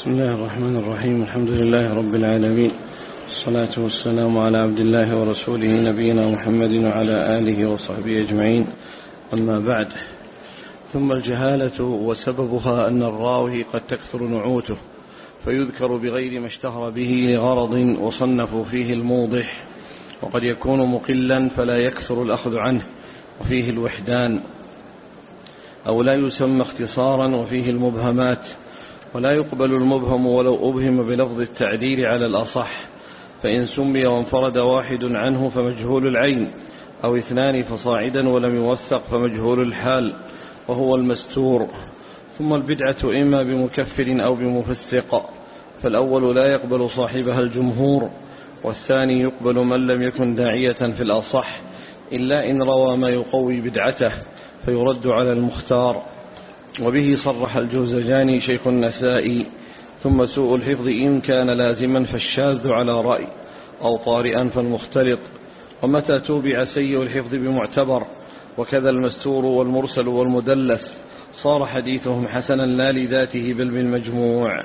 بسم الله الرحمن الرحيم. الحمد لله رب العالمين. الصلاة والسلام على عبد الله ورسوله نبينا محمد وعلى آله وصحبه أجمعين. أما بعد ثم الجهالة وسببها أن الراوي قد تكثر نعوته فيذكر بغير ما اشتهر به لغرض وصنفوا فيه الموضح وقد يكون مقلا فلا يكثر الأخذ عنه وفيه الوحدان أو لا يسمى اختصارا وفيه المبهمات ولا يقبل المبهم ولو أبهم بلفظ التعديل على الأصح فإن سمي وانفرد واحد عنه فمجهول العين أو اثنان فصاعدا ولم يوثق فمجهول الحال وهو المستور. ثم البدعة إما بمكفر أو بمفسق فالأول لا يقبل صاحبها الجمهور والثاني يقبل من لم يكن داعية في الأصح إلا إن روى ما يقوي بدعته فيرد على المختار. وبه صرح الجوزجاني شيخ النسائي ثم سوء الحفظ إن كان لازما فالشاذ على رأي أو طارئا فالمختلط ومتى توبع سيء الحفظ بمعتبر؟ وكذا المستور والمرسل والمدلس. صار حديثهم حسنا لا لذاته بل بالمجموع.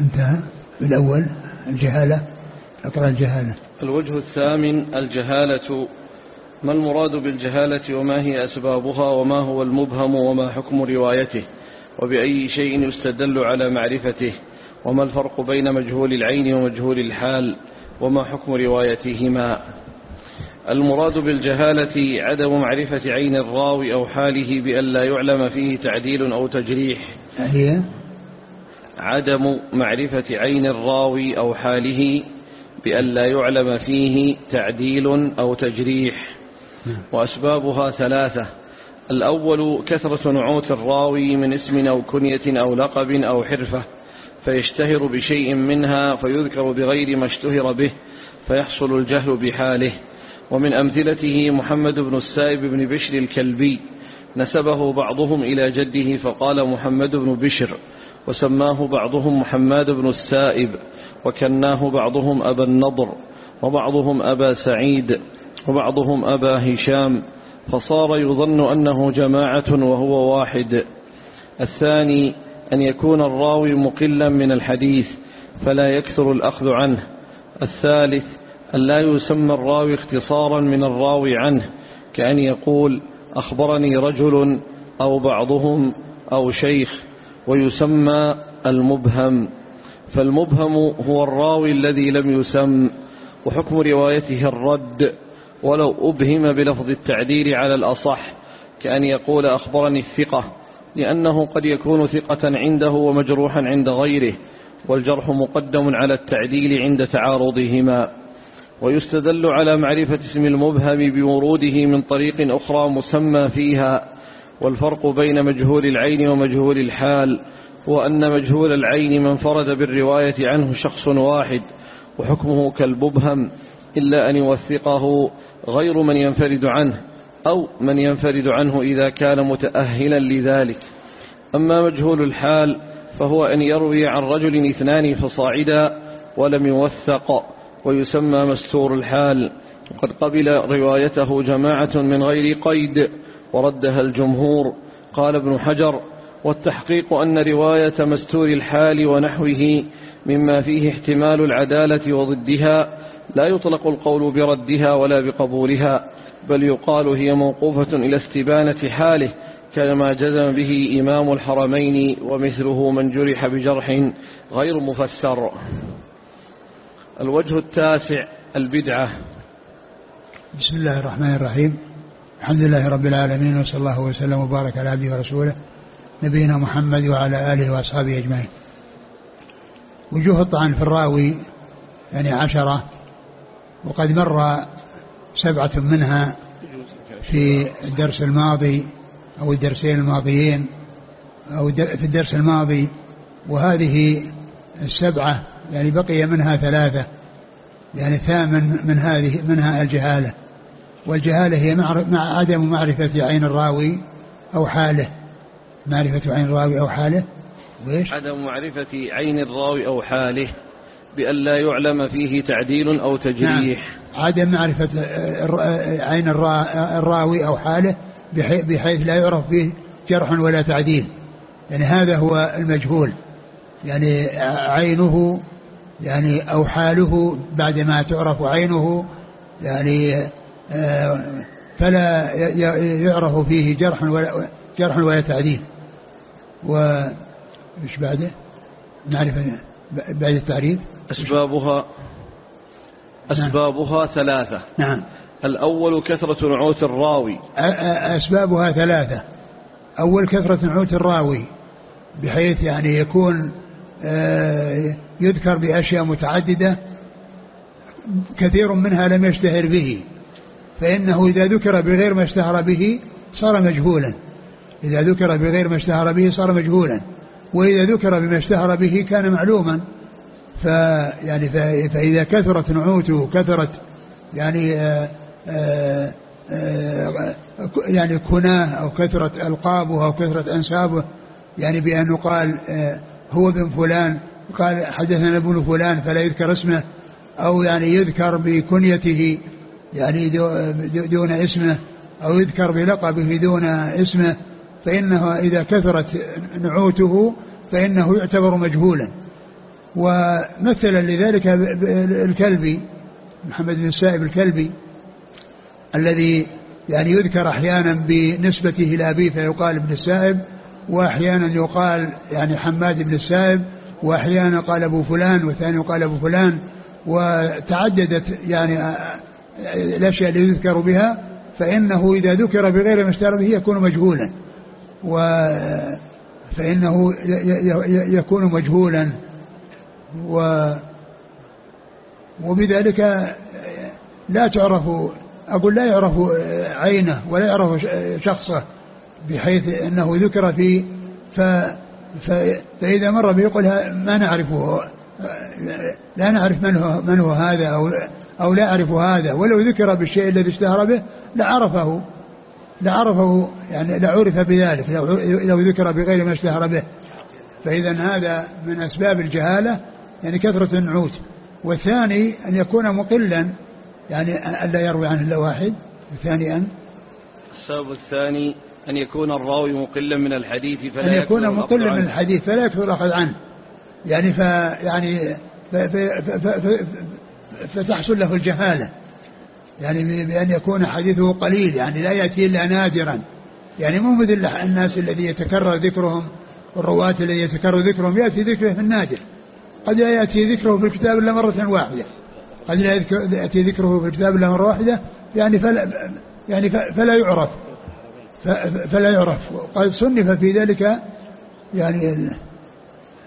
انتهى. بالأول الجهالة أقرأ الجهالة. الوجه الثامن الجهالة. ما المراد بالجهالة وما هي أسبابها وما هو المبهم وما حكم روايته وبأي شيء يستدل على معرفته وما الفرق بين مجهول العين ومجهول الحال وما حكم روايتهما؟ المراد بالجهالة عدم معرفة عين الراوي أو حاله بأن لا يعلم فيه تعديل أو تجريح. هي؟ عدم معرفة عين الراوي أو حاله بأن لا يعلم فيه تعديل أو تجريح. وأسبابها ثلاثة. الأول كثرة نعوت الراوي من اسم أو كنية أو لقب أو حرفة فيشتهر بشيء منها فيذكر بغير ما اشتهر به فيحصل الجهل بحاله. ومن أمثلته محمد بن السائب بن بشر الكلبي نسبه بعضهم إلى جده فقال محمد بن بشر وسماه بعضهم محمد بن السائب وكناه بعضهم أبا النضر وبعضهم أبا سعيد. وبعضهم أبا هشام فصار يظن أنه جماعة وهو واحد. الثاني أن يكون الراوي مقلا من الحديث فلا يكثر الأخذ عنه. الثالث أن لا يسمى الراوي اختصارا من الراوي عنه كأن يقول أخبرني رجل أو بعضهم أو شيخ ويسمى المبهم. فالمبهم هو الراوي الذي لم يسم وحكم روايته الرد. ولو أبهم بلفظ التعديل على الأصح كأن يقول أخبرني الثقة لأنه قد يكون ثقة عنده ومجروحا عند غيره والجرح مقدم على التعديل عند تعارضهما. ويستدل على معرفة اسم المبهم بوروده من طريق أخرى مسمى فيها والفرق بين مجهول العين ومجهول الحال هو أن مجهول العين من فرد بالرواية عنه شخص واحد وحكمه كالمبهم إلا أن يوثقه غير من ينفرد عنه أو من ينفرد عنه إذا كان متأهلا لذلك. أما مجهول الحال فهو أن يروي عن رجل اثنان فصاعدا ولم يوثق ويسمى مستور الحال. وقد قبل روايته جماعة من غير قيد وردها الجمهور. قال ابن حجر والتحقيق أن رواية مستور الحال ونحوه مما فيه احتمال العدالة وضدها لا يطلق القول بردها ولا بقبولها بل يقال هي موقوفة إلى استبانة حاله كما جزم به إمام الحرمين ومثله من جرح بجرح غير مفسر. الوجه التاسع البدعة. بسم الله الرحمن الرحيم. الحمد لله رب العالمين وصلى الله وسلم وبارك على عبده ورسوله نبينا محمد وعلى آله وأصحابه أجمعين. وجوه الطعن في الراوي يعني عشرة وقد مر سبعة منها في الدرس الماضي أو الدرسين الماضيين أو في الدرس الماضي وهذه السبعة يعني بقي منها ثلاثة يعني ثامن من هذه منها الجهالة. والجهالة هي مع عدم معرفة عين الراوي أو حاله. معرفة عين الراوي أو حاله؟ وإيش؟ عدم معرفة عين الراوي أو حاله. بأن لا يعلم فيه تعديل أو تجريح. نعم. عدم معرفة عين الراوي أو حاله بحيث لا يعرف فيه جرح ولا تعديل. يعني هذا هو المجهول. يعني عينه يعني أو حاله بعدما تعرف عينه يعني آه، فلا يعرف فيه جرح ولا جرح ولا تعديل. وش بعده؟ نعرف بعد التعريف. أسبابها أسبابها ثلاثة. نعم. الأول كثرة نعوت الراوي. أسبابها ثلاثة. أول كثرة نعوت الراوي بحيث يعني يكون آه، يذكر بأشياء متعددة كثير منها لم يشتهر به. فإنه إذا ذكر بغير ما اشتهر به صار مجهولا. إذا ذكر بغير ما اشتهر به صار مجهولا. وإذا ذكر بما اشتهر به كان معلوما. فيعني فإذا كثرت نعوته كثرت يعني آآ آه، آآ آه، يعني كناه أو كثرت ألقابه أو كثرت أنسابه يعني بأن يقال آه، هو ابن فلان قال حدثنا ابن فلان فلا يذكر اسمه أو يعني يذكر بكنيته يعني دون اسمه أو يذكر بلقبه دون اسمه فإنه إذا كثرت نعوته فإنه يعتبر مجهولا. ومثلا لذلك الكلبي محمد بن السائب الكلبي الذي يعني يذكر أحيانا بنسبته إلى أبيه فيقال ابن السائب وأحيانا يقال يعني حماد بن السائب وأحيانا قال أبو فلان والثاني يقال أبو فلان وتعددت يعني الأشياء التي يذكر بها فإنه إذا ذكر بغير ما اشتهر به يكون مجهولا و فإنه يكون مجهولا. و وبذلك لا تعرف أقول لا يعرف عينه ولا يعرف شخصه بحيث أنه ذكر في ف فإذا مر به يقول ما نعرفه لا نعرف من هو من هو هذا أو أو لا أعرف هذا. ولو ذكر بالشيء الذي اشتهر به لعرفه لعرفه يعني لعرف بذلك لو, لو ذكر بغير ما اشتهر به. فإذا هذا من أسباب الجهالة. يعني كثرة النعوت. والثاني أن يكون مقلا يعني ألا يروي عنه إلا واحد. الثاني أن؟ السبب الثاني أن يكون الراوي مقلا من الحديث فلا أن يكون مقلا من الحديث فلا يكثر الأخذ عنه. يعني ف يعني ف ف ف ف فتحصل له الجهالة. يعني بأن يكون حديثه قليل يعني لا يأتي إلا نادرا. يعني مو مثل الناس الذي يتكرر ذكرهم والرواة الذي يتكرر ذكرهم يأتي ذكره في النادر. قد لا يأتي ذكره في الكتاب إلا مرة واحدة. قد لا يأتي ذكره في الكتاب إلا مرة واحدة يعني فلا يعني فلا يعرف. فلا يعرف. قد صنف في ذلك يعني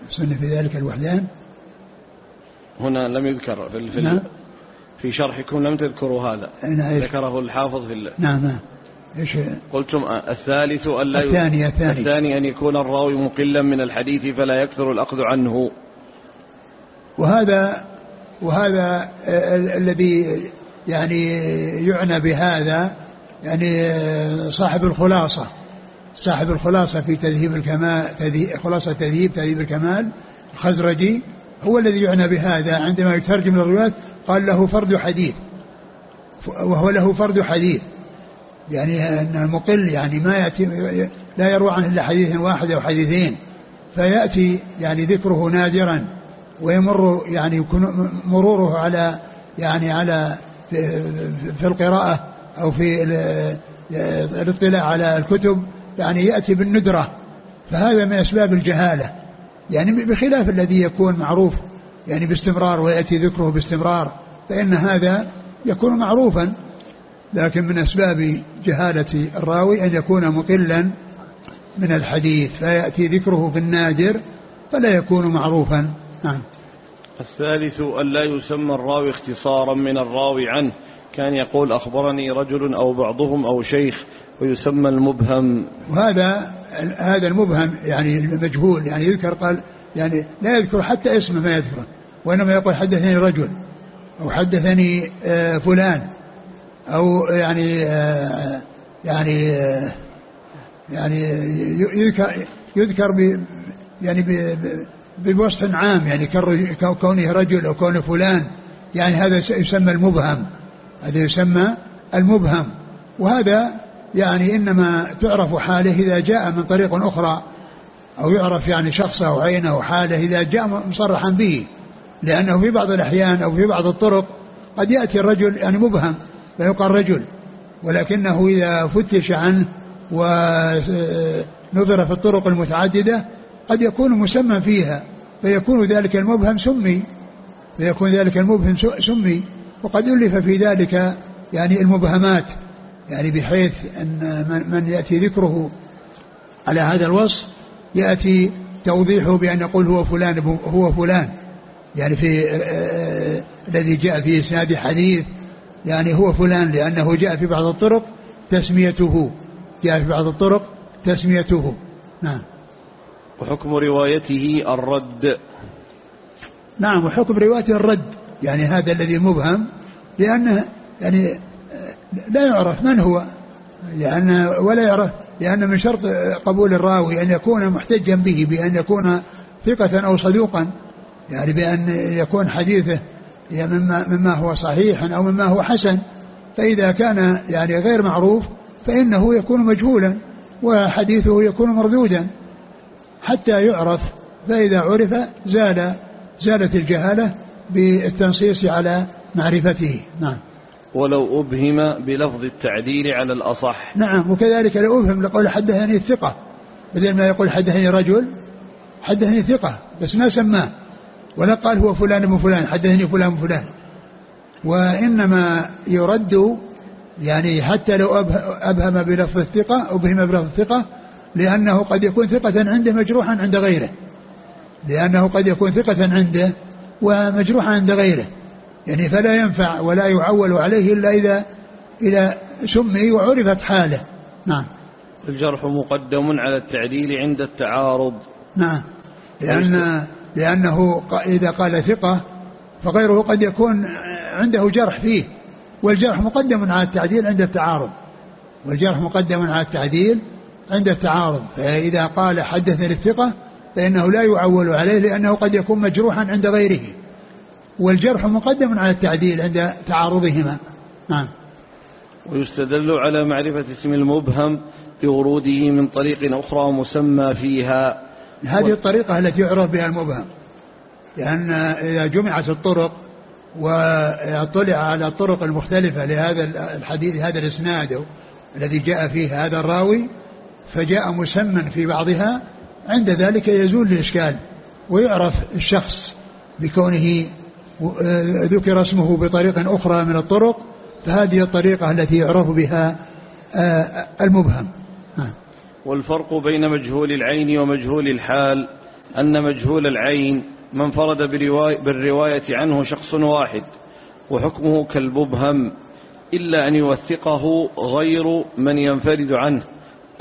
صنف في ذلك الوحدان. هنا لم يذكر في, في, نعم. في شرحكم لم تذكروا هذا. نعم ذكره الحافظ في نعم نعم. إيش؟ قلتم الثالث أن لا الثاني الثاني. الثاني أن يكون الراوي مقلا من الحديث فلا يكثر الأخذ عنه. وهذا وهذا الذي يعني يعنى بهذا يعني صاحب الخلاصة صاحب الخلاصة في تذهيب الكمال خلاصة تذهيب تذهيب الكمال الخزرجي هو الذي يعنى بهذا. عندما يترجم الروايات قال له فرد حديث وهو له فرد حديث. يعني أن المقل يعني ما يأتي لا يروى عنه إلا حديث واحد أو حديثين. فيأتي يعني ذكره نادرا. ويمر يعني يكون مروره على يعني على في القراءة أو في الاطلاع على الكتب يعني يأتي بالندرة. فهذا من أسباب الجهالة. يعني بخلاف الذي يكون معروف يعني باستمرار ويأتي ذكره باستمرار فإن هذا يكون معروفا. لكن من أسباب جهالة الراوي أن يكون مقلا من الحديث فيأتي ذكره في النادر فلا يكون معروفا. نعم. الثالث أن لا يسمى الراوي اختصارا من الراوي عنه. كان يقول أخبرني رجل أو بعضهم أو شيخ ويسمى المبهم. وهذا هذا المبهم يعني المجهول يعني يذكر قال يعني لا يذكر حتى اسمه ما يذكره وإنما يقول حدثني رجل أو حدثني آه، فلان أو يعني آه، يعني آه، يعني يذكر يذكر ب يعني بوصف عام يعني كونه رجل أو كونه فلان يعني هذا يسمى المبهم. هذا يسمى المبهم. وهذا يعني إنما تعرف حاله إذا جاء من طريق أخرى أو يعرف يعني شخصه أو عينه أو حاله إذا جاء مصرحا به. لأنه في بعض الأحيان أو في بعض الطرق قد يأتي الرجل يعني مبهم فيقال رجل. ولكنه إذا فتش عنه ونظر في الطرق المتعددة قد يكون مسمى فيها فيكون ذلك المبهم سمي فيكون ذلك المبهم سمي وقد ألف في ذلك يعني المبهمات يعني بحيث أن من يأتي ذكره على هذا الوصف يأتي توضيحه بأن يقول هو فلان هو فلان يعني في آه، آه، الذي جاء في إسناد حديث يعني هو فلان لأنه جاء في بعض الطرق تسميته جاء في بعض الطرق تسميته. نعم. وحكم روايته الرد. نعم وحكم روايته الرد. يعني هذا الذي مبهم لأنه يعني لا يعرف من هو. لأن ولا يعرف لأن من شرط قبول الراوي أن يكون محتجا به بأن يكون ثقة أو صدوقا. يعني بأن يكون حديثه مما, مما هو صحيح أو مما هو حسن. فإذا كان يعني غير معروف فإنه يكون مجهولا وحديثه يكون مردودا. حتى يعرف فإذا عرف زال زالت الجهالة بالتنصيص على معرفته. نعم. ولو أبهم بلفظ التعديل على الأصح. نعم وكذلك لو أبهم لقول حدثني الثقة. بدل ما يقول حدثني رجل حدثني ثقة بس ما سماه. ولا قال هو فلان ابن فلان حدثني فلان ابن فلان. وإنما يرد يعني حتى لو أبهم بلفظ الثقة أبهم بلفظ الثقة لأنه قد يكون ثقة عنده مجروحا عند غيره. لأنه قد يكون ثقة عنده ومجروحا عند غيره. يعني فلا ينفع ولا يعول عليه إلا إذا إذا سمي وعرفت حاله. نعم. الجرح مقدم على التعديل عند التعارض. نعم. لأن لأنه إذا قال ثقة فغيره قد يكون عنده جرح فيه. والجرح مقدم على التعديل عند التعارض. والجرح مقدم على التعديل عند التعارض. فإذا قال حدثني الثقة فإنه لا يعول عليه لأنه قد يكون مجروحا عند غيره. والجرح مقدم على التعديل عند تعارضهما. نعم. ويستدل على معرفة اسم المبهم بوروده من طريق أخرى مسمى فيها. هذه الطريقة التي يعرف بها المبهم. لأن إذا جمعت الطرق وطلع على الطرق المختلفة لهذا الحديث هذا الإسناد الذي جاء فيه هذا الراوي فجاء مسمى في بعضها عند ذلك يزول الإشكال ويعرف الشخص بكونه ذكر اسمه بطريقة أخرى من الطرق فهذه الطريقة التي يعرف بها آه، المبهم. والفرق بين مجهول العين ومجهول الحال أن مجهول العين من فرد بالرواية عنه شخص واحد وحكمه كالمبهم إلا أن يوثقه غير من ينفرد عنه.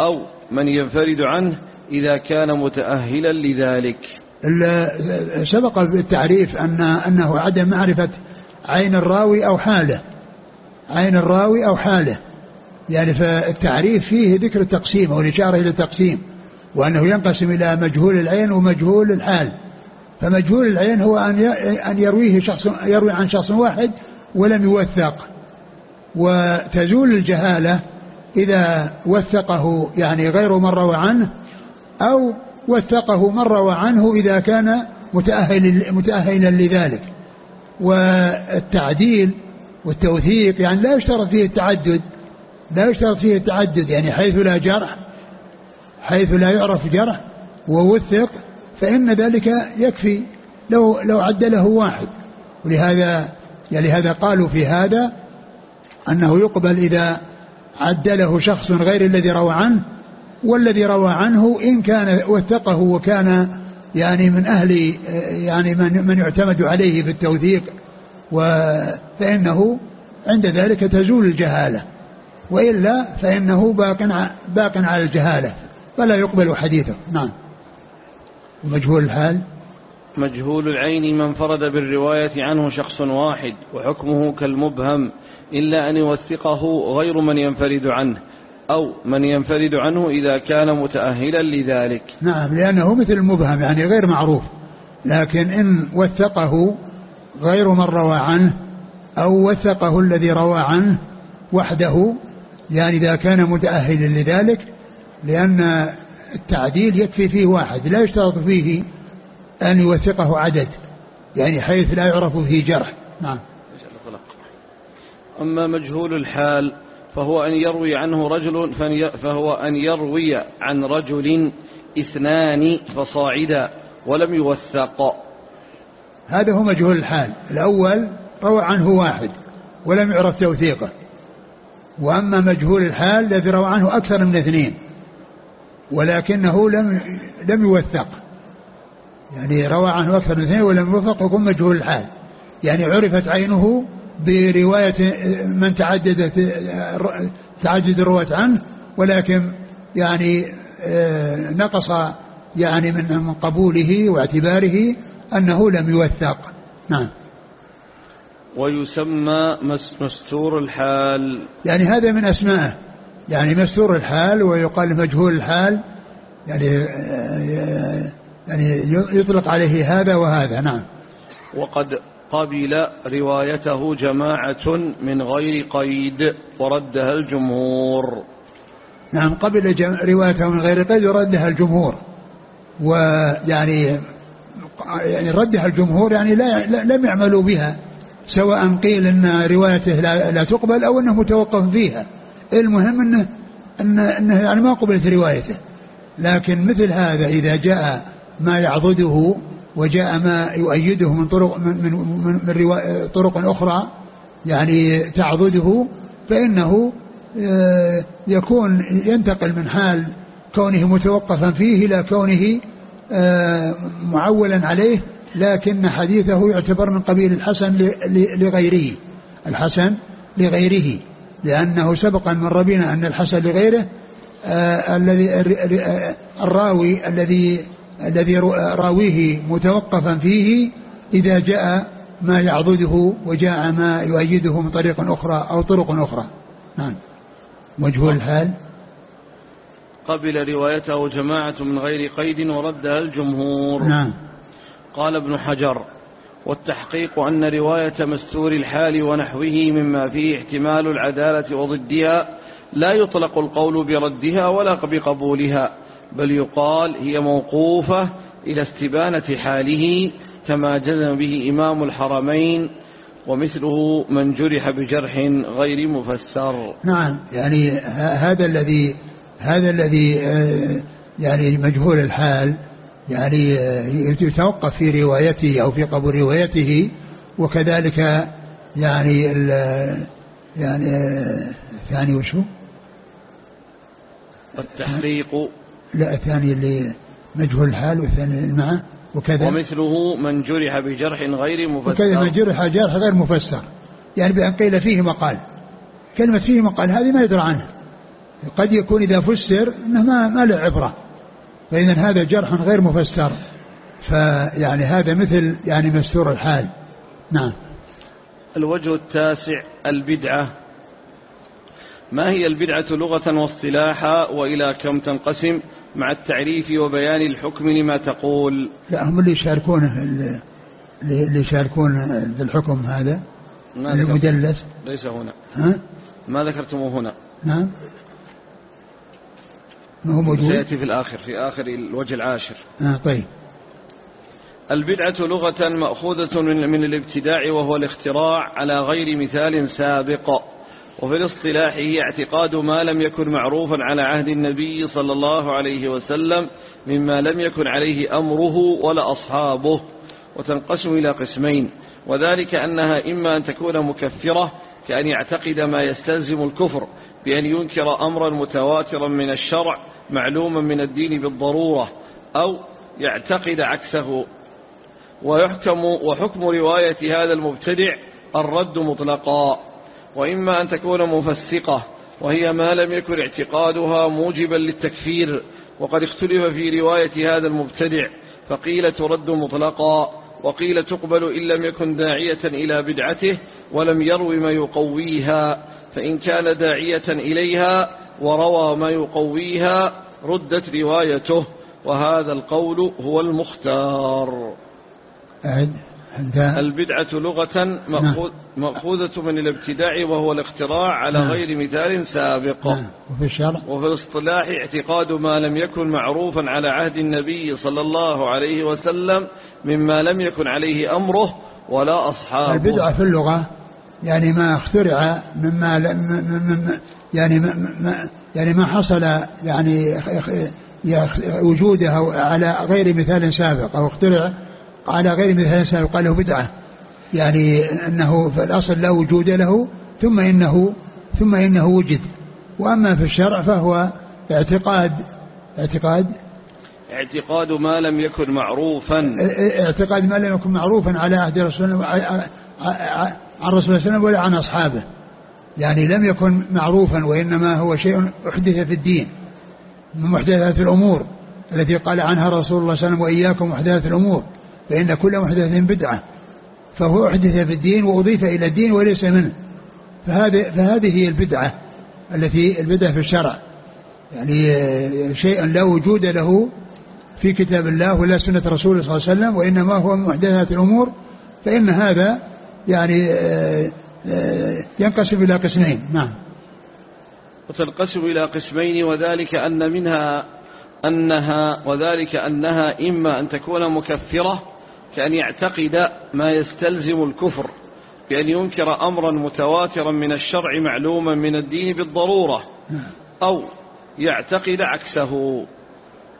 أو من ينفرد عنه إذا كان متأهلا لذلك. سبق بالتعريف أن أنه عدم معرفة عين الراوي أو حاله. عين الراوي أو حاله. يعني فالتعريف فيه ذكر التقسيم أو الإشارة إلى التقسيم وأنه ينقسم إلى مجهول العين ومجهول الحال. فمجهول العين هو أن أن يرويه شخص يروي عن شخص واحد ولم يوثق. وتزول الجهالة إذا وثقه يعني غير من روى عنه أو وثقه من روى عنه إذا كان متأهل متأهلا لذلك. والتعديل والتوثيق يعني لا يشترط فيه التعدد لا يشترط فيه التعدد يعني حيث لا جرح حيث لا يعرف جرح ووثق فإن ذلك يكفي لو لو عدله واحد. ولهذا يعني هذا قالوا في هذا أنه يقبل إذا عدله شخص غير الذي روى عنه والذي روى عنه إن كان وثقه وكان يعني من أهل يعني من, من يعتمد عليه في التوثيق فإنه عند ذلك تزول الجهالة وإلا فإنه باق باق على الجهالة فلا يقبل حديثه. نعم. ومجهول الحال؟ مجهول العين من فرد بالرواية عنه شخص واحد وحكمه كالمبهم إلا أن يوثقه غير من ينفرد عنه أو من ينفرد عنه إذا كان متأهلا لذلك. نعم لأنه مثل المبهم يعني غير معروف. لكن إن وثقه غير من روى عنه أو وثقه الذي روى عنه وحده يعني إذا كان متأهلا لذلك لأن التعديل يكفي فيه واحد لا يشترط فيه أن يوثقه عدد يعني حيث لا يعرف فيه جرح. نعم. أما مجهول الحال فهو أن يروي عنه رجل فهو أن يروي عن رجل اثنان فصاعدا ولم يوثق. هذا هو مجهول الحال. الأول روى عنه واحد ولم يعرف توثيقه. وأما مجهول الحال الذي روى عنه أكثر من اثنين ولكنه لم لم يوثق. يعني روى عنه أكثر من اثنين ولم يوثق يكون مجهول الحال. يعني عرفت عينه برواية من تعددت تعدد الرواة عنه ولكن يعني آه، نقص يعني من قبوله واعتباره أنه لم يوثق. نعم. ويسمى مستور الحال. يعني هذا من أسمائه. يعني مستور الحال ويقال مجهول الحال. يعني آه، يعني يطلق عليه هذا وهذا. نعم. وقد قبل روايته جماعة من غير قيد وردها الجمهور. نعم قبل روايته من غير قيد وردها الجمهور. ويعني يعني ردها الجمهور يعني لا لم يعملوا بها سواء قيل إن روايته لا, لا تقبل أو إنه متوقف فيها. المهم انه انه, إنه يعني ما قبلت روايته. لكن مثل هذا إذا جاء ما يعضده وجاء ما يؤيده من طرق من من, من, من طرق أخرى يعني تعضده فإنه آه، يكون ينتقل من حال كونه متوقفا فيه إلى كونه آه، معولا عليه لكن حديثه يعتبر من قبيل الحسن لغيره. الحسن لغيره لأنه سبق أن مر بنا أن الحسن لغيره آه، الذي الراوي الذي الذي راويه متوقفا فيه إذا جاء ما يعضده وجاء ما يؤيده من طريق أخرى أو طرق أخرى. نعم. وجه الحال؟ قبل روايته جماعة من غير قيد وردها الجمهور. نعم. قال ابن حجر والتحقيق أن رواية مستور الحال ونحوه مما فيه احتمال العدالة وضدها لا يطلق القول بردها ولا بقبولها. بل يقال هي موقوفة إلى استبانة حاله كما جزم به إمام الحرمين ومثله من جرح بجرح غير مفسر نعم يعني هذا الذي هذا الذي آه، يعني مجهول الحال يعني آه، يتوقف في روايته أو في قبول روايته وكذلك يعني يعني آه، الثاني وشو؟ التحقيق لا الثاني اللي مجهول الحال والثاني معه وكذا. ومثله من جرح بجرح غير مفسر. وكذا من جرح جرح غير مفسر. يعني بأن قيل فيه مقال. كلمة فيه مقال هذه ما يدرى عنها. قد يكون إذا فسر أنه ما, ما له عبرة. فإذا هذا جرح غير مفسر. فيعني هذا مثل يعني مستور الحال. نعم. الوجه التاسع البدعة. ما هي البدعة لغة واصطلاحا وإلى كم تنقسم؟ مع التعريف وبيان الحكم لما تقول. لا هم اللي يشاركون اللي يشاركون في الحكم هذا. المدلس ليس هنا. ها؟ ما ذكرتموه هنا. نعم ما هو موجود؟ سيأتي في الآخر في آخر الوجه العاشر. آه طيب. البدعة لغة مأخوذة من, من الابتداع وهو الاختراع على غير مثال سابق. وفي الاصطلاح هي اعتقاد ما لم يكن معروفا على عهد النبي صلى الله عليه وسلم مما لم يكن عليه أمره ولا أصحابه وتنقسم إلى قسمين. وذلك أنها إما أن تكون مكفرة كأن يعتقد ما يستلزم الكفر بأن ينكر أمرا متواترا من الشرع معلوما من الدين بالضرورة أو يعتقد عكسه. ويحكم وحكم رواية هذا المبتدع الرد مطلقا. وإما أن تكون مفسقة وهي ما لم يكن اعتقادها موجبا للتكفير وقد اختلف في رواية هذا المبتدع فقيل ترد مطلقا وقيل تقبل إن لم يكن داعية إلى بدعته ولم يرو ما يقويها فإن كان داعية إليها وروى ما يقويها ردت روايته وهذا القول هو المختار. البدعة لغة نعم. مأخوذة من الابتداع وهو الاختراع على نعم. غير مثال سابق نعم. وفي الشرع وفي الاصطلاح اعتقاد ما لم يكن معروفا على عهد النبي صلى الله عليه وسلم مما لم يكن عليه أمره ولا أصحابه البدعة في اللغة يعني ما اخترع مما يعني ما يعني ما حصل يعني وجوده على غير مثال سابق أو اخترع على غير مثال سابق قال له بدعة. يعني أنه في الأصل لا وجود له ثم إنه ثم إنه وجد. وأما في الشرع فهو اعتقاد. اعتقاد؟ اعتقاد ما لم يكن معروفا. اعتقاد ما لم يكن معروفا على عهد رسول عن رسول الله صلى الله عليه وسلم ولا عن أصحابه. يعني لم يكن معروفا وإنما هو شيء أحدث في الدين من محدثات الأمور التي قال عنها رسول الله صلى الله عليه وسلم وإياكم محدثات الأمور. فإن كل محدث بدعة فهو أحدث في الدين وأضيف إلى الدين وليس منه. فهذه, فهذه هي البدعة التي البدعة في الشرع. يعني شيء لا وجود له في كتاب الله ولا سنة رسوله صلى الله عليه وسلم وإنما هو من محدثات الأمور. فإن هذا يعني آه، آه، ينقسم إلى قسمين. نعم. وتنقسم إلى قسمين وذلك أن منها أنها وذلك أنها إما أن تكون مكفرة كأن يعتقد ما يستلزم الكفر بأن ينكر أمرا متواترا من الشرع معلوما من الدين بالضرورة. أو يعتقد عكسه.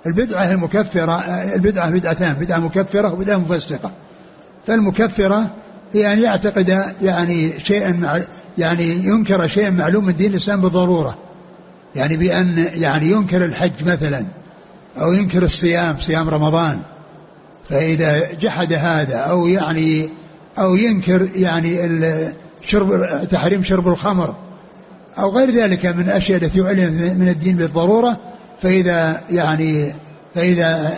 البدعة المكفرة البدعة بدعتان بدعة مكفرة وبدعة مفسقة. فالمكفرة هي أن يعتقد يعني شيئا يعني ينكر شيئا معلوم من دين الإسلام بالضرورة. يعني بأن يعني ينكر الحج مثلا أو ينكر الصيام صيام رمضان. فإذا جحد هذا أو يعني أو ينكر يعني شرب تحريم شرب الخمر أو غير ذلك من الأشياء التي يعلن من الدين بالضرورة فإذا يعني فإذا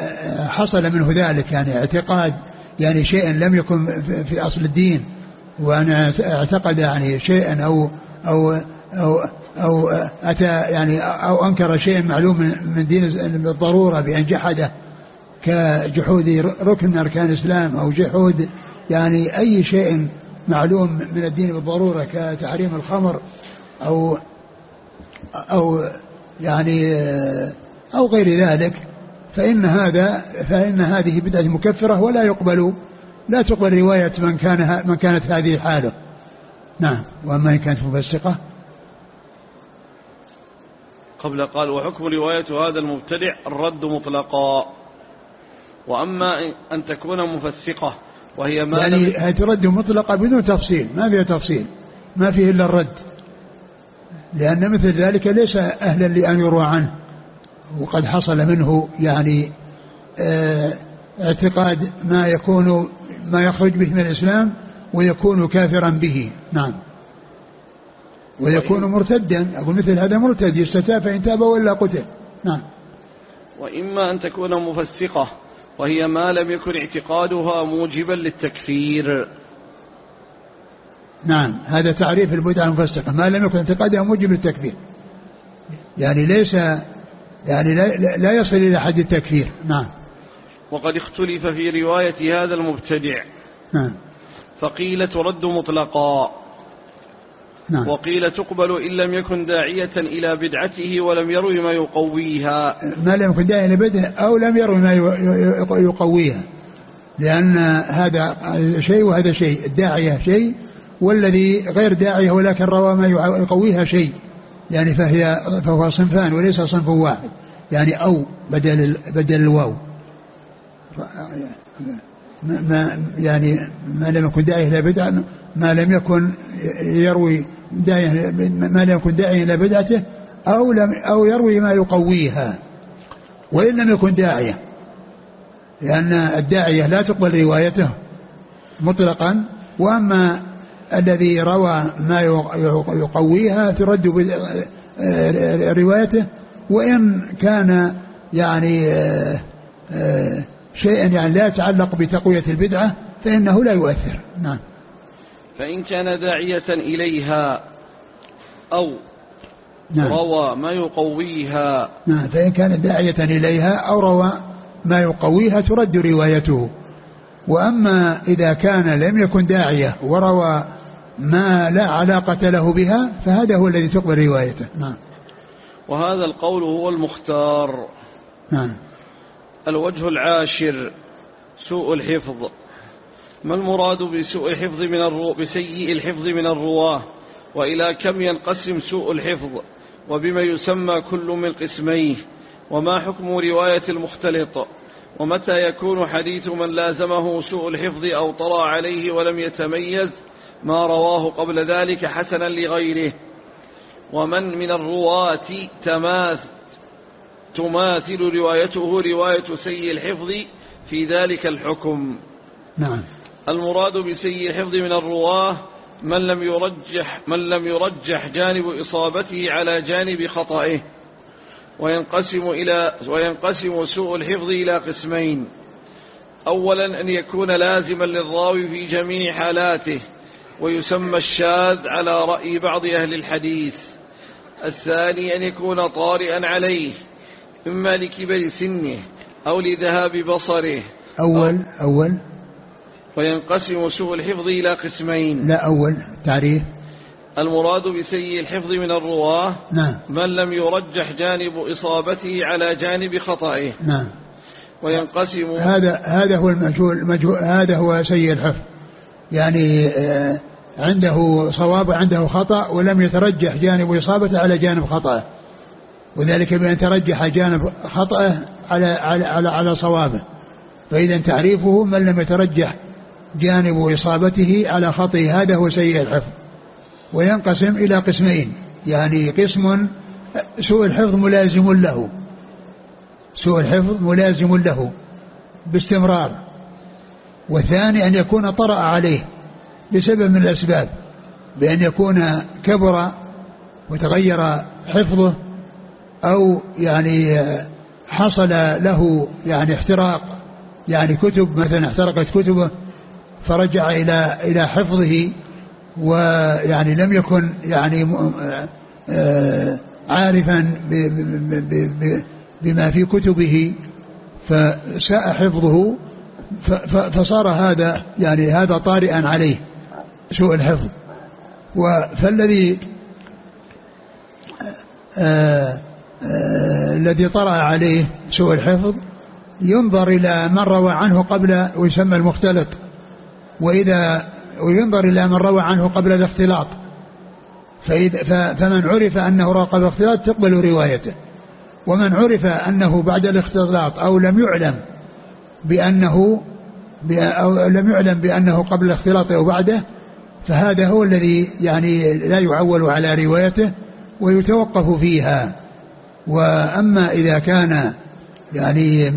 حصل منه ذلك يعني اعتقاد يعني شيئا لم يكن في أصل الدين وأنا اعتقد يعني شيئا أو أو أو أو أتى يعني أو أنكر شيئا معلوم من دين بالضرورة بأن جحده. كجحود ركن من أركان الإسلام أو جحود يعني أي شيء معلوم من الدين بالضرورة كتحريم الخمر أو أو يعني أو غير ذلك فإن هذا فإن هذه بدعة مكفرة ولا يقبل لا تقبل رواية من كان من كانت هذه حاله نعم. وأما إن كانت مفسقة؟ قبل قال وحكم رواية هذا المبتدع الرد مطلقا. وأما أن تكون مفسقة وهي ما يعني ترد مطلقة بدون تفصيل ما فيها تفصيل ما فيه إلا الرد. لأن مثل ذلك ليس أهلا لأن يروى عنه وقد حصل منه يعني آه اعتقاد ما يكون ما يخرج به من الإسلام ويكون كافرا به. نعم. ويكون مرتدا أقول مثل هذا مرتد يستتاب فإن تاب وإلا قتل. نعم. وإما أن تكون مفسقة وهي ما لم يكن اعتقادها موجبا للتكفير. نعم هذا تعريف البدعة المفسقة. ما لم يكن اعتقادها موجب للتكفير. يعني ليس يعني لا, لا يصل إلى حد التكفير. نعم. وقد اختلف في رواية هذا المبتدع. نعم. فقيل ترد مطلقا. نعم. وقيل تقبل إن لم يكن داعية إلى بدعته ولم يروي ما يقويها. ما لم يكن داعية إلى بدعة أو لم يروي ما يقويها. لأن هذا شيء وهذا شيء الداعية شيء والذي غير داعية ولكن روى ما يقويها شيء. يعني فهي فهو صنفان وليس صنف واحد. يعني أو بدل بدل الواو. ما يعني ما لم يكن داعية إلى بدعة ما لم يكن يروي داعية ما لم يكن داعيا إلى بدعته أو لم أو يروي ما يقويها وإن لم يكن داعية لأن الداعية لا تقبل روايته مطلقا وأما الذي روى ما يقويها ترد روايته وإن كان يعني آه، آه، شيئا يعني لا يتعلق بتقوية البدعة فإنه لا يؤثر. نعم. فإن كان داعية إليها أو نعم. روى ما يقويها. نعم فإن كان داعية إليها أو روى ما يقويها ترد روايته. وأما إذا كان لم يكن داعية وروى ما لا علاقة له بها فهذا هو الذي تقبل روايته. نعم. وهذا القول هو المختار. نعم. الوجه العاشر سوء الحفظ. ما المراد بسوء الحفظ من الرو... بسيء الحفظ من الرواة؟ وإلى كم ينقسم سوء الحفظ؟ وبما يسمى كل من قسميه؟ وما حكم رواية المختلط؟ ومتى يكون حديث من لازمه سوء الحفظ أو طرى عليه ولم يتميز؟ ما رواه قبل ذلك حسنا لغيره. ومن من الرواة تماث تماثل روايته رواية سيء الحفظ في ذلك الحكم؟ نعم. المراد بسيء الحفظ من الرواه من لم يرجح من لم يرجح جانب إصابته على جانب خطئه. وينقسم إلى وينقسم سوء الحفظ إلى قسمين. أولا أن يكون لازما للراوي في جميع حالاته ويسمى الشاذ على رأي بعض أهل الحديث. الثاني أن يكون طارئا عليه إما لكبر سنه أو لذهاب بصره. أول أول وينقسم سوء الحفظ إلى قسمين. لا أول تعريف. المراد بسيء الحفظ من الرواة. نعم. من لم يرجح جانب إصابته على جانب خطئه. نعم. وينقسم. هذا هذا هو المجهول مجهول هذا هو سيء الحفظ. يعني آه، عنده صواب عنده خطأ ولم يترجح جانب إصابته على جانب خطأه. وذلك بأن ترجح جانب خطأه على على على, على صوابه. فإذا تعريفه من لم يترجح جانب إصابته على خطئه هذا هو سيء الحفظ. وينقسم إلى قسمين يعني قسم سوء الحفظ ملازم له. سوء الحفظ ملازم له باستمرار. والثاني أن يكون طرأ عليه بسبب من الأسباب بأن يكون كبر وتغير حفظه أو يعني حصل له يعني احتراق يعني كتب مثلا احترقت كتبه فرجع إلى إلى حفظه ويعني لم يكن يعني آه، عارفا بما في كتبه فساء حفظه فصار هذا يعني هذا طارئا عليه سوء الحفظ. فالذي آه، آه، الذي طرأ عليه سوء الحفظ ينظر إلى من روى عنه قبل ويسمى المختلط. وإذا وينظر إلى من روى عنه قبل الاختلاط فإذا فمن عرف أنه روى قبل الاختلاط تقبل روايته. ومن عرف أنه بعد الاختلاط أو لم يعلم بأنه أو لم يعلم بأنه قبل الاختلاط أو بعده فهذا هو الذي يعني لا يعول على روايته ويتوقف فيها. وأما إذا كان يعني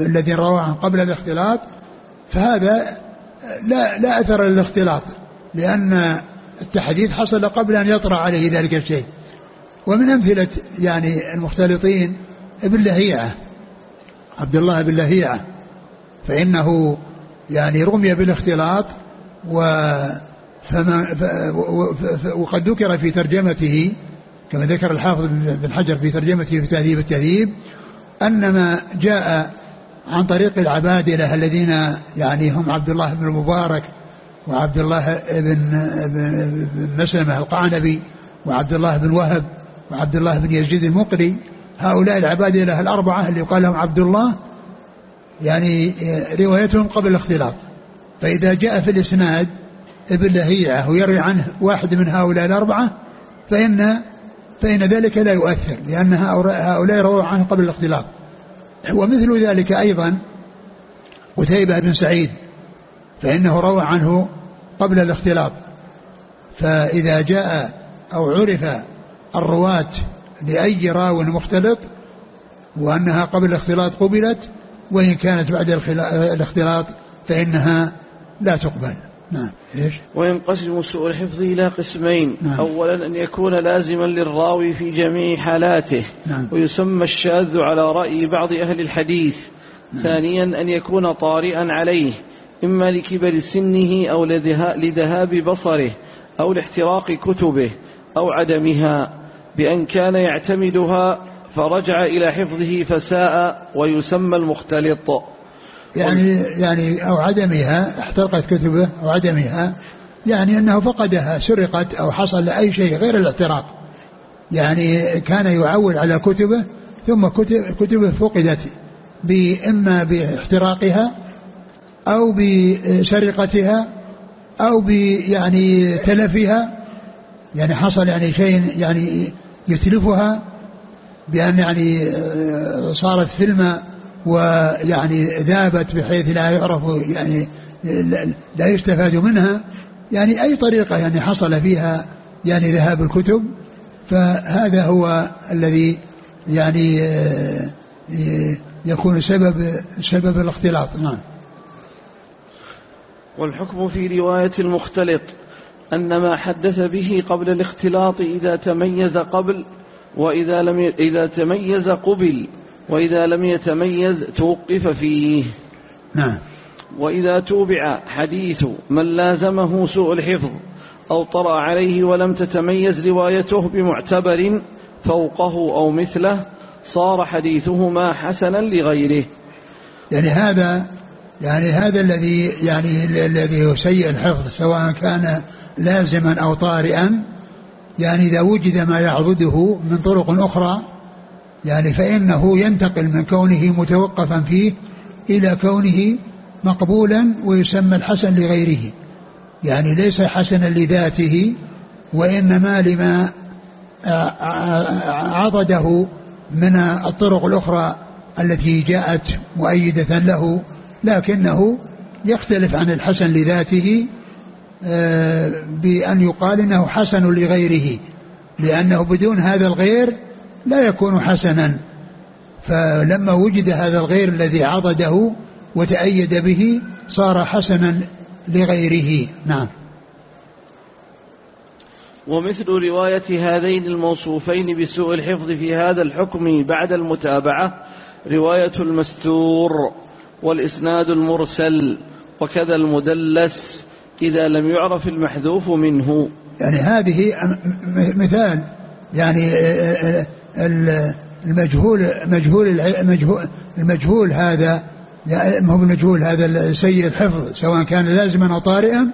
الذي رواه قبل الاختلاط فهذا لا لا أثر للاختلاط لأن التحديث حصل قبل أن يطرأ عليه ذلك الشيء. ومن أمثلة يعني المختلطين ابن لهيعة عبد الله بن لهيعة فإنه يعني رمي بالاختلاط و فما وقد ذكر في ترجمته كما ذكر الحافظ بن حجر في ترجمته في تهذيب التهذيب أن ما جاء عن طريق العبادلة الذين يعني هم عبد الله بن المبارك وعبد الله بن, بن مسلمة القعنبي وعبد الله بن وهب وعبد الله بن يزيد المقري. هؤلاء العبادلة الأربعة اللي يقال لهم عبد الله يعني روايتهم قبل الاختلاط. فإذا جاء في الإسناد ابن لهيعة ويروي عنه واحد من هؤلاء الأربعة فإن فإن ذلك لا يؤثر لأن هؤلاء رووا عنه قبل الاختلاط. ومثل ذلك أيضا قتيبة بن سعيد فإنه روى عنه قبل الاختلاط فإذا جاء أو عرف الرواة لأي راو مختلط وأنها قبل الاختلاط قبلت وإن كانت بعد الاختلاط فإنها لا تقبل. نعم ليش؟ وينقسم سوء الحفظ إلى قسمين نعم. أولا أن يكون لازما للراوي في جميع حالاته نعم. ويسمى الشاذ على رأي بعض أهل الحديث نعم. ثانيا أن يكون طارئا عليه إما لكبر سنه أو لذهاب بصره أو لاحتراق كتبه أو عدمها بأن كان يعتمدها فرجع إلى حفظه فساء ويسمى المختلط يعني يعني أو عدمها احترقت كتبه أو عدمها يعني أنه فقدها سرقت أو حصل أي شيء غير الاحتراق. يعني كان يعول على كتبه ثم كتب كتبه فقدت إما باحتراقها أو بسرقتها أو ب يعني تلفها. يعني حصل يعني شيء يعني يتلفها بأن يعني آه، صارت فيلم ويعني ذابت بحيث لا يعرف يعني لا يستفاد منها يعني أي طريقة يعني حصل فيها يعني ذهاب الكتب فهذا هو الذي يعني آه، يكون سبب سبب الاختلاط نعم والحكم في رواية المختلط أن ما حدث به قبل الاختلاط إذا تميز قبل وإذا لم. إذا تميز قبل وإذا لم يتميز توقف فيه. نعم. وإذا توبع حديث من لازمه سوء الحفظ أو طرأ عليه ولم تتميز روايته بمعتبر فوقه أو مثله صار حديثهما حسنا لغيره. يعني هذا يعني هذا الذي يعني الذي هو سيء الحفظ سواء كان لازما أو طارئا يعني إذا وجد ما يعضده من طرق أخرى يعني فإنه ينتقل من كونه متوقفا فيه إلى كونه مقبولا ويسمى الحسن لغيره. يعني ليس حسنا لذاته وإنما لما عضده من الطرق الأخرى التي جاءت مؤيدة له لكنه يختلف عن الحسن لذاته آه، بأن يقال إنه حسن لغيره لأنه بدون هذا الغير لا يكون حسنا. فلما وجد هذا الغير الذي عضده وتأيد به صار حسنا لغيره. نعم. ومثل رواية هذين الموصوفين بسوء الحفظ في هذا الحكم بعد المتابعة رواية المستور والإسناد المرسل وكذا المدلس إذا لم يعرف المحذوف منه. يعني هذه مثال يعني المجهول مجهول المجهول, هذا ما هو المجهول هذا سيء الحفظ سواء كان لازما أو طارئا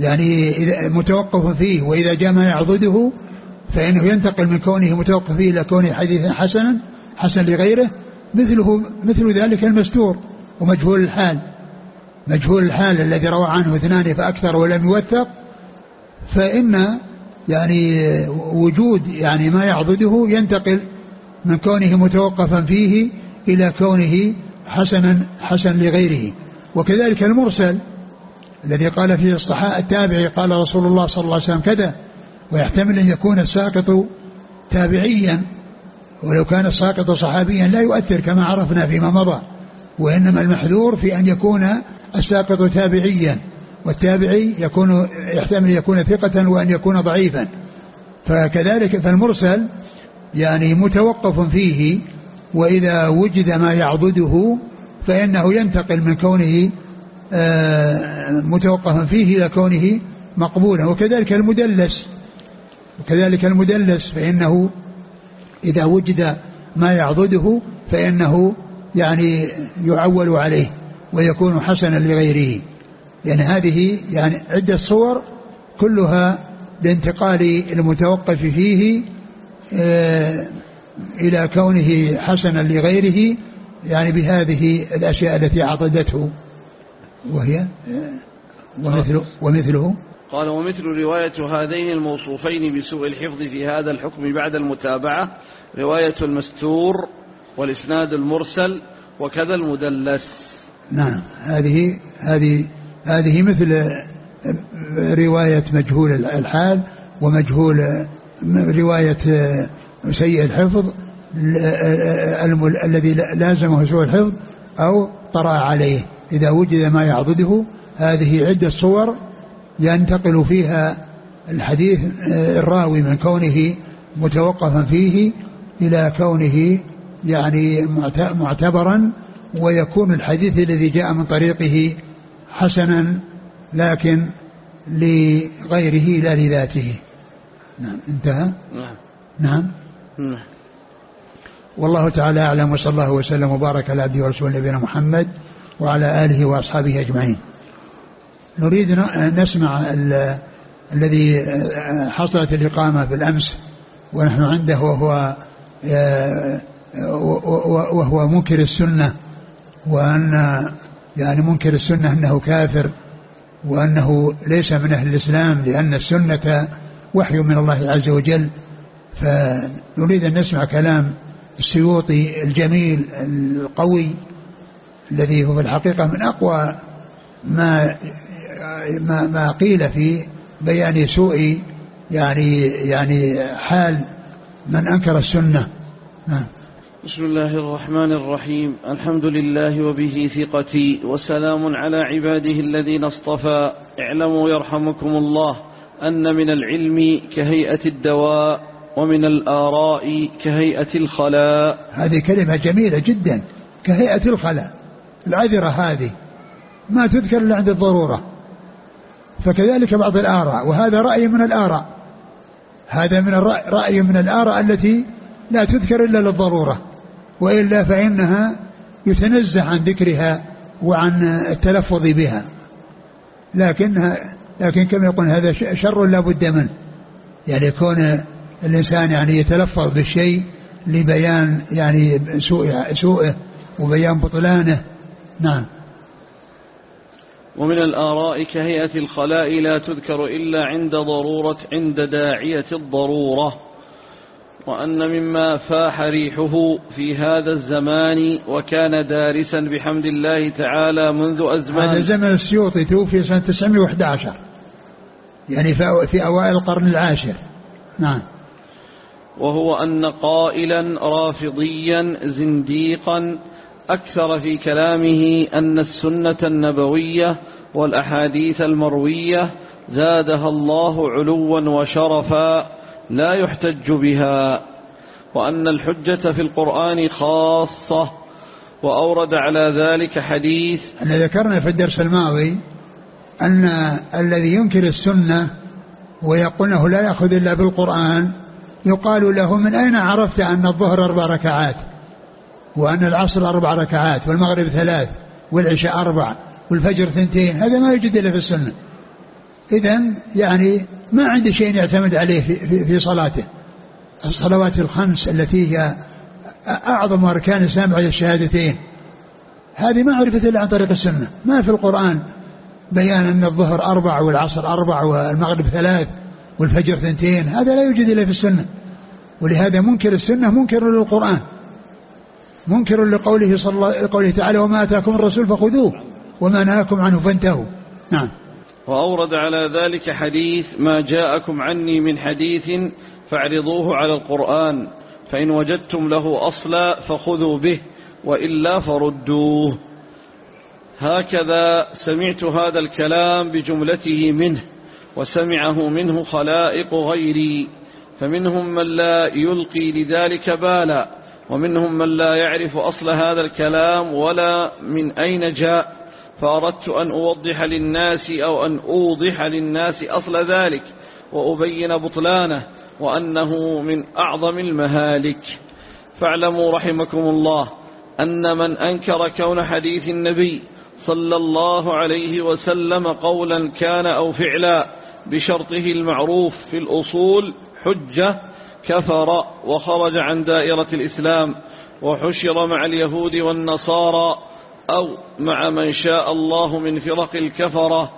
يعني متوقف فيه وإذا جاء ما يعضده فإنه ينتقل من كونه متوقف فيه إلى كونه حديثا حسنا حسن لغيره مثله مثل ذلك المستور ومجهول الحال. مجهول الحال الذي روى عنه اثنان فأكثر ولم يوثق فإن يعني وجود يعني ما يعضده ينتقل من كونه متوقفا فيه إلى كونه حسنا حسن لغيره. وكذلك المرسل الذي قال فيه الصحاء التابعي قال رسول الله صلى الله عليه وسلم كذا ويحتمل أن يكون الساقط تابعيا. ولو كان الساقط صحابيا لا يؤثر كما عرفنا فيما مضى وإنما المحذور في أن يكون الساقط تابعيا. والتابعي يكون يحتمل يكون ثقة وأن يكون ضعيفا. فكذلك فالمرسل يعني متوقف فيه وإذا وجد ما يعضده فإنه ينتقل من كونه آه، متوقفا فيه إلى كونه مقبولا. وكذلك المدلس وكذلك المدلس فإنه إذا وجد ما يعضده فإنه يعني يعول عليه ويكون حسنا لغيره. يعني هذه يعني عدة صور كلها لانتقال المتوقف فيه آه، إلى كونه حسنا لغيره يعني بهذه الأشياء التي عضدته وهي ومثله, ومثله. قال ومثل رواية هذين الموصوفين بسوء الحفظ في هذا الحكم بعد المتابعة رواية المستور والإسناد المرسل وكذا المدلس. نعم هذه هذه هذه مثل رواية مجهول الحال ومجهول رواية سيء الحفظ الذي لازمه سوء الحفظ أو طرأ عليه. إذا وجد ما يعضده هذه عدة صور ينتقل فيها الحديث الراوي من كونه متوقفا فيه إلى كونه يعني معتبرا ويكون الحديث الذي جاء من طريقه حسنا لكن لغيره لا لذاته. نعم انتهى؟ نعم. نعم, نعم. والله تعالى أعلم وصلى الله وسلم وبارك على عبده ورسوله نبينا محمد وعلى آله وأصحابه أجمعين. نريد أن نسمع الذي حصلت الإقامة بالأمس ونحن عنده وهو وهو منكر السنة وأن يعني منكر السنة أنه كافر وأنه ليس من أهل الإسلام لأن السنة وحي من الله عز وجل. فنريد أن نسمع كلام السيوطي الجميل القوي الذي هو في الحقيقة من أقوى ما ما, ما قيل في بيان سوء يعني يعني حال من أنكر السنة. نعم. بسم الله الرحمن الرحيم. الحمد لله وبه ثقتي وسلام على عباده الذين اصطفى. اعلموا يرحمكم الله أن من العلم كهيئة الدواء ومن الآراء كهيئة الخلاء. هذه كلمة جميلة جدا كهيئة الخلاء. العذرة هذه ما تذكر إلا عند الضرورة. فكذلك بعض الآراء وهذا رأي من الآراء. هذا من الرأي رأي من الآراء التي لا تذكر إلا للضرورة. وإلا فإنها يتنزه عن ذكرها وعن التلفظ بها. لكنها لكن كما يقول هذا شر لا بد منه. يعني يكون الإنسان يعني يتلفظ بالشيء لبيان يعني سوء سوءه وبيان بطلانه. نعم. ومن الآراء كهيئة الخلاء لا تذكر إلا عند ضرورة عند داعية الضرورة. وأن مما فاح ريحه في هذا الزمان وكان دارسا بحمد الله تعالى منذ أزمان. هذا زمن السيوطي توفي سنة 911 يعني في أوائل القرن العاشر. نعم. وهو أن قائلا رافضيا زنديقا أكثر في كلامه أن السنة النبوية والأحاديث المروية زادها الله علوا وشرفا لا يحتج بها وأن الحجة في القرآن خاصة وأورد على ذلك حديث أن ذكرنا في الدرس الماضي أن الذي ينكر السنة ويقول أنه لا يأخذ إلا بالقرآن يقال له من أين عرفت أن الظهر أربع ركعات؟ وأن العصر أربع ركعات والمغرب ثلاث والعشاء أربع والفجر ثنتين؟ هذا ما يوجد إلا في السنة. إذا يعني ما عنده شيء يعتمد عليه في, في, صلاته. الصلوات الخمس التي هي أعظم أركان الإسلام بعد الشهادتين. هذه ما عرفت إلا عن طريق السنة. ما في القرآن بيان أن الظهر أربع والعصر أربع والمغرب ثلاث والفجر ثنتين. هذا لا يوجد إلا في السنة. ولهذا منكر السنة منكر للقرآن. منكر لقوله صلى الله قوله تعالى وما أتاكم الرسول فخذوه وما نهاكم عنه فانتهوا. نعم. وأورد على ذلك حديث ما جاءكم عني من حديث فاعرضوه على القرآن فإن وجدتم له أصلا فخذوا به وإلا فردوه. هكذا سمعت هذا الكلام بجملته منه وسمعه منه خلائق غيري فمنهم من لا يلقي لذلك بالا ومنهم من لا يعرف أصل هذا الكلام ولا من أين جاء. فأردت أن أوضح للناس أو أن أوضح للناس أصل ذلك وأبين بطلانه وأنه من أعظم المهالك. فاعلموا رحمكم الله أن من أنكر كون حديث النبي صلى الله عليه وسلم قولا كان أو فعلا بشرطه المعروف في الأصول حجة كفر وخرج عن دائرة الإسلام وحشر مع اليهود والنصارى أو مع من شاء الله من فرق الكفرة.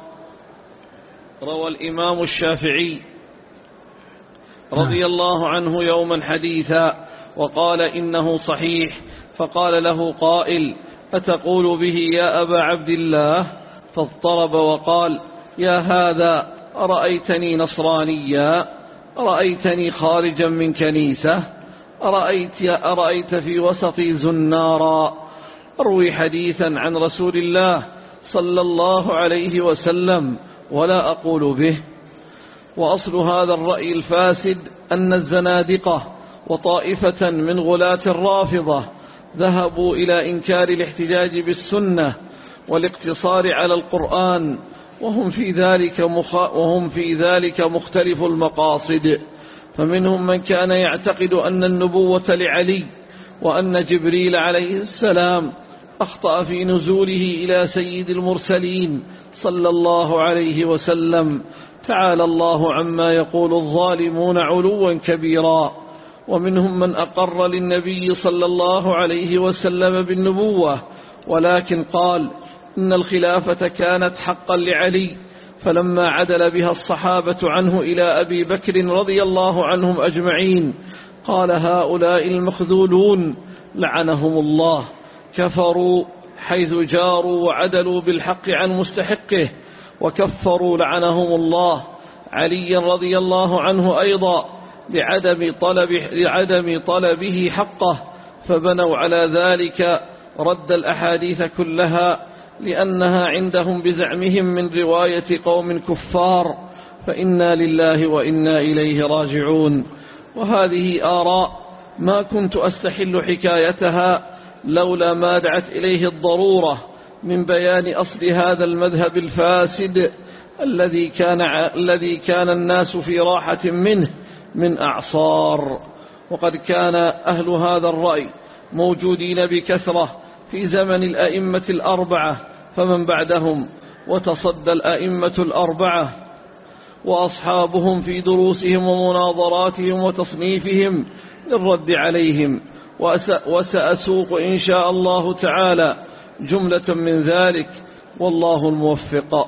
روى الإمام الشافعي رضي نعم. الله عنه يوما حديثا وقال إنه صحيح فقال له قائل أتقول به يا أبا عبد الله؟ فاضطرب وقال يا هذا أرأيتني نصرانيا؟ أرأيتني خارجا من كنيسة؟ أرأيت, أرأيت في وسطي زنارا؟ أروي حديثا عن رسول الله صلى الله عليه وسلم ولا أقول به. وأصل هذا الرأي الفاسد أن الزنادقة وطائفة من غلاة الرافضة ذهبوا إلى إنكار الاحتجاج بالسنة والاقتصار على القرآن وهم في ذلك مخ... وهم في ذلك مختلف المقاصد. فمنهم من كان يعتقد أن النبوة لعلي وأن جبريل عليه السلام أخطأ في نزوله إلى سيد المرسلين صلى الله عليه وسلم. تعالى الله عما يقول الظالمون علوا كبيرا. ومنهم من أقر للنبي صلى الله عليه وسلم بالنبوة ولكن قال إن الخلافة كانت حقا لعلي. فلما عدل بها الصحابة عنه إلى أبي بكر رضي الله عنهم أجمعين قال هؤلاء المخذولون لعنهم الله. كفروا حيث جاروا وعدلوا بالحق عن مستحقه وكفروا لعنهم الله عليا رضي الله عنه أيضا لعدم, طلب لعدم طلبه حقه فبنوا على ذلك رد الأحاديث كلها لأنها عندهم بزعمهم من رواية قوم كفار فإنا لله وإنا إليه راجعون. وهذه آراء ما كنت أستحل حكايتها لولا ما دعت إليه الضرورة من بيان أصل هذا المذهب الفاسد الذي كان, الذي كان الناس في راحة منه من أعصار. وقد كان أهل هذا الرأي موجودين بكثرة في زمن الأئمة الأربعة فمن بعدهم وتصدى الأئمة الأربعة وأصحابهم في دروسهم ومناظراتهم وتصنيفهم للرد عليهم. وسأسوق إن شاء الله تعالى جملة من ذلك والله الموفق.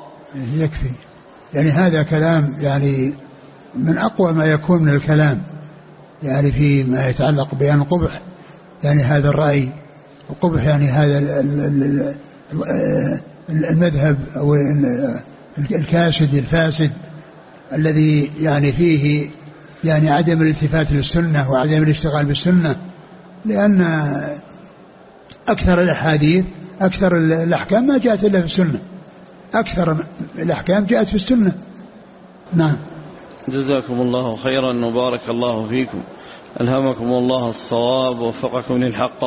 يكفي. يعني هذا كلام يعني من أقوى ما يكون من الكلام يعني فيما يتعلق بأن قبح يعني هذا الرأي وقبح يعني هذا المذهب أو الكاسد الفاسد الذي يعني فيه يعني عدم الالتفات للسنة وعدم الاشتغال بالسنة. لأن أكثر الأحاديث أكثر الأحكام ما جاءت إلا في السنة. أكثر الأحكام جاءت في السنة. نعم. جزاكم الله خيرا وبارك الله فيكم. ألهمكم الله الصواب ووفقكم للحق.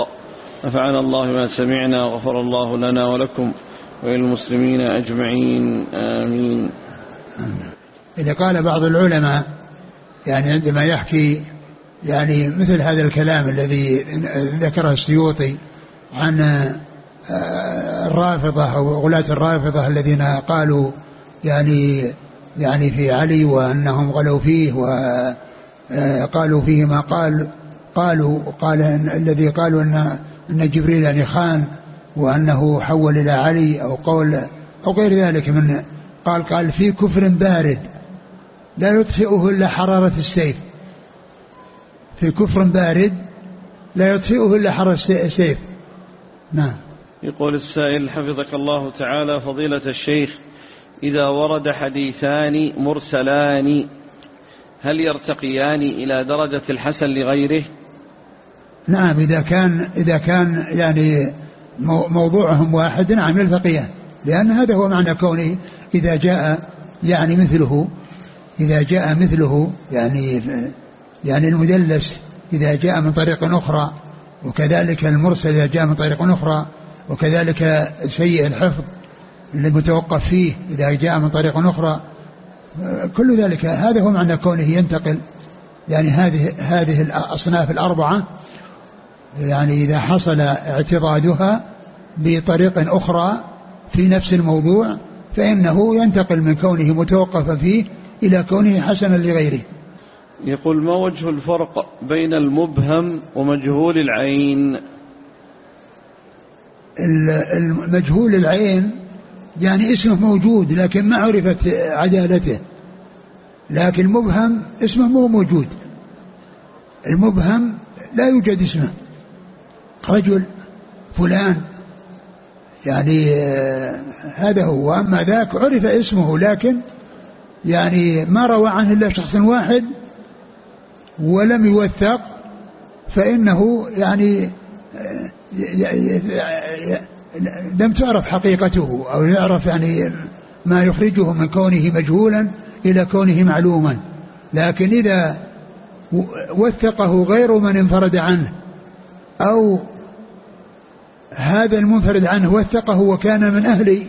نفعنا الله ما سمعنا غفر الله لنا ولكم وللمسلمين أجمعين. آمين. إذا قال بعض العلماء يعني عندما يحكي يعني مثل هذا الكلام الذي ذكره السيوطي عن آه، الرافضة أو غلاة الرافضة الذين قالوا يعني يعني في علي وأنهم غلوا فيه وقالوا فيه ما قال قالوا قال الذي قالوا أن أن جبريل يعني خان وأنه حول إلى علي أو قول أو غير ذلك من قال قال في كفر بارد لا يطفئه إلا حرارة السيف. في كفر بارد لا يطفئه إلا حرارة السيف نعم. يقول السائل حفظك الله تعالى فضيلة الشيخ إذا ورد حديثان مرسلان هل يرتقيان إلى درجة الحسن لغيره؟ نعم إذا كان إذا كان يعني موضوعهم واحد نعم يلتقيان لأن هذا هو معنى كونه إذا جاء يعني مثله إذا جاء مثله يعني يعني المدلس إذا جاء من طريق أخرى وكذلك المرسل إذا جاء من طريق أخرى وكذلك سيء الحفظ المتوقف فيه إذا جاء من طريق أخرى كل ذلك هذا هو معنى كونه ينتقل. يعني هذه هذه الأصناف الأربعة يعني إذا حصل اعتضادها بطريق أخرى في نفس الموضوع فإنه ينتقل من كونه متوقفا فيه إلى كونه حسنا لغيره. يقول ما وجه الفرق بين المبهم ومجهول العين؟ المجهول العين يعني اسمه موجود لكن ما عرفت عدالته. لكن المبهم اسمه مو موجود. المبهم لا يوجد اسمه. رجل فلان. يعني آه، هذا هو. أما ذاك عرف اسمه لكن يعني ما روى عنه إلا شخص واحد. ولم يوثق فإنه يعني لم تعرف حقيقته أو يعرف يعني ما يخرجه من كونه مجهولا إلى كونه معلوما. لكن إذا وثقه غير من انفرد عنه أو هذا المنفرد عنه وثقه وكان من أهل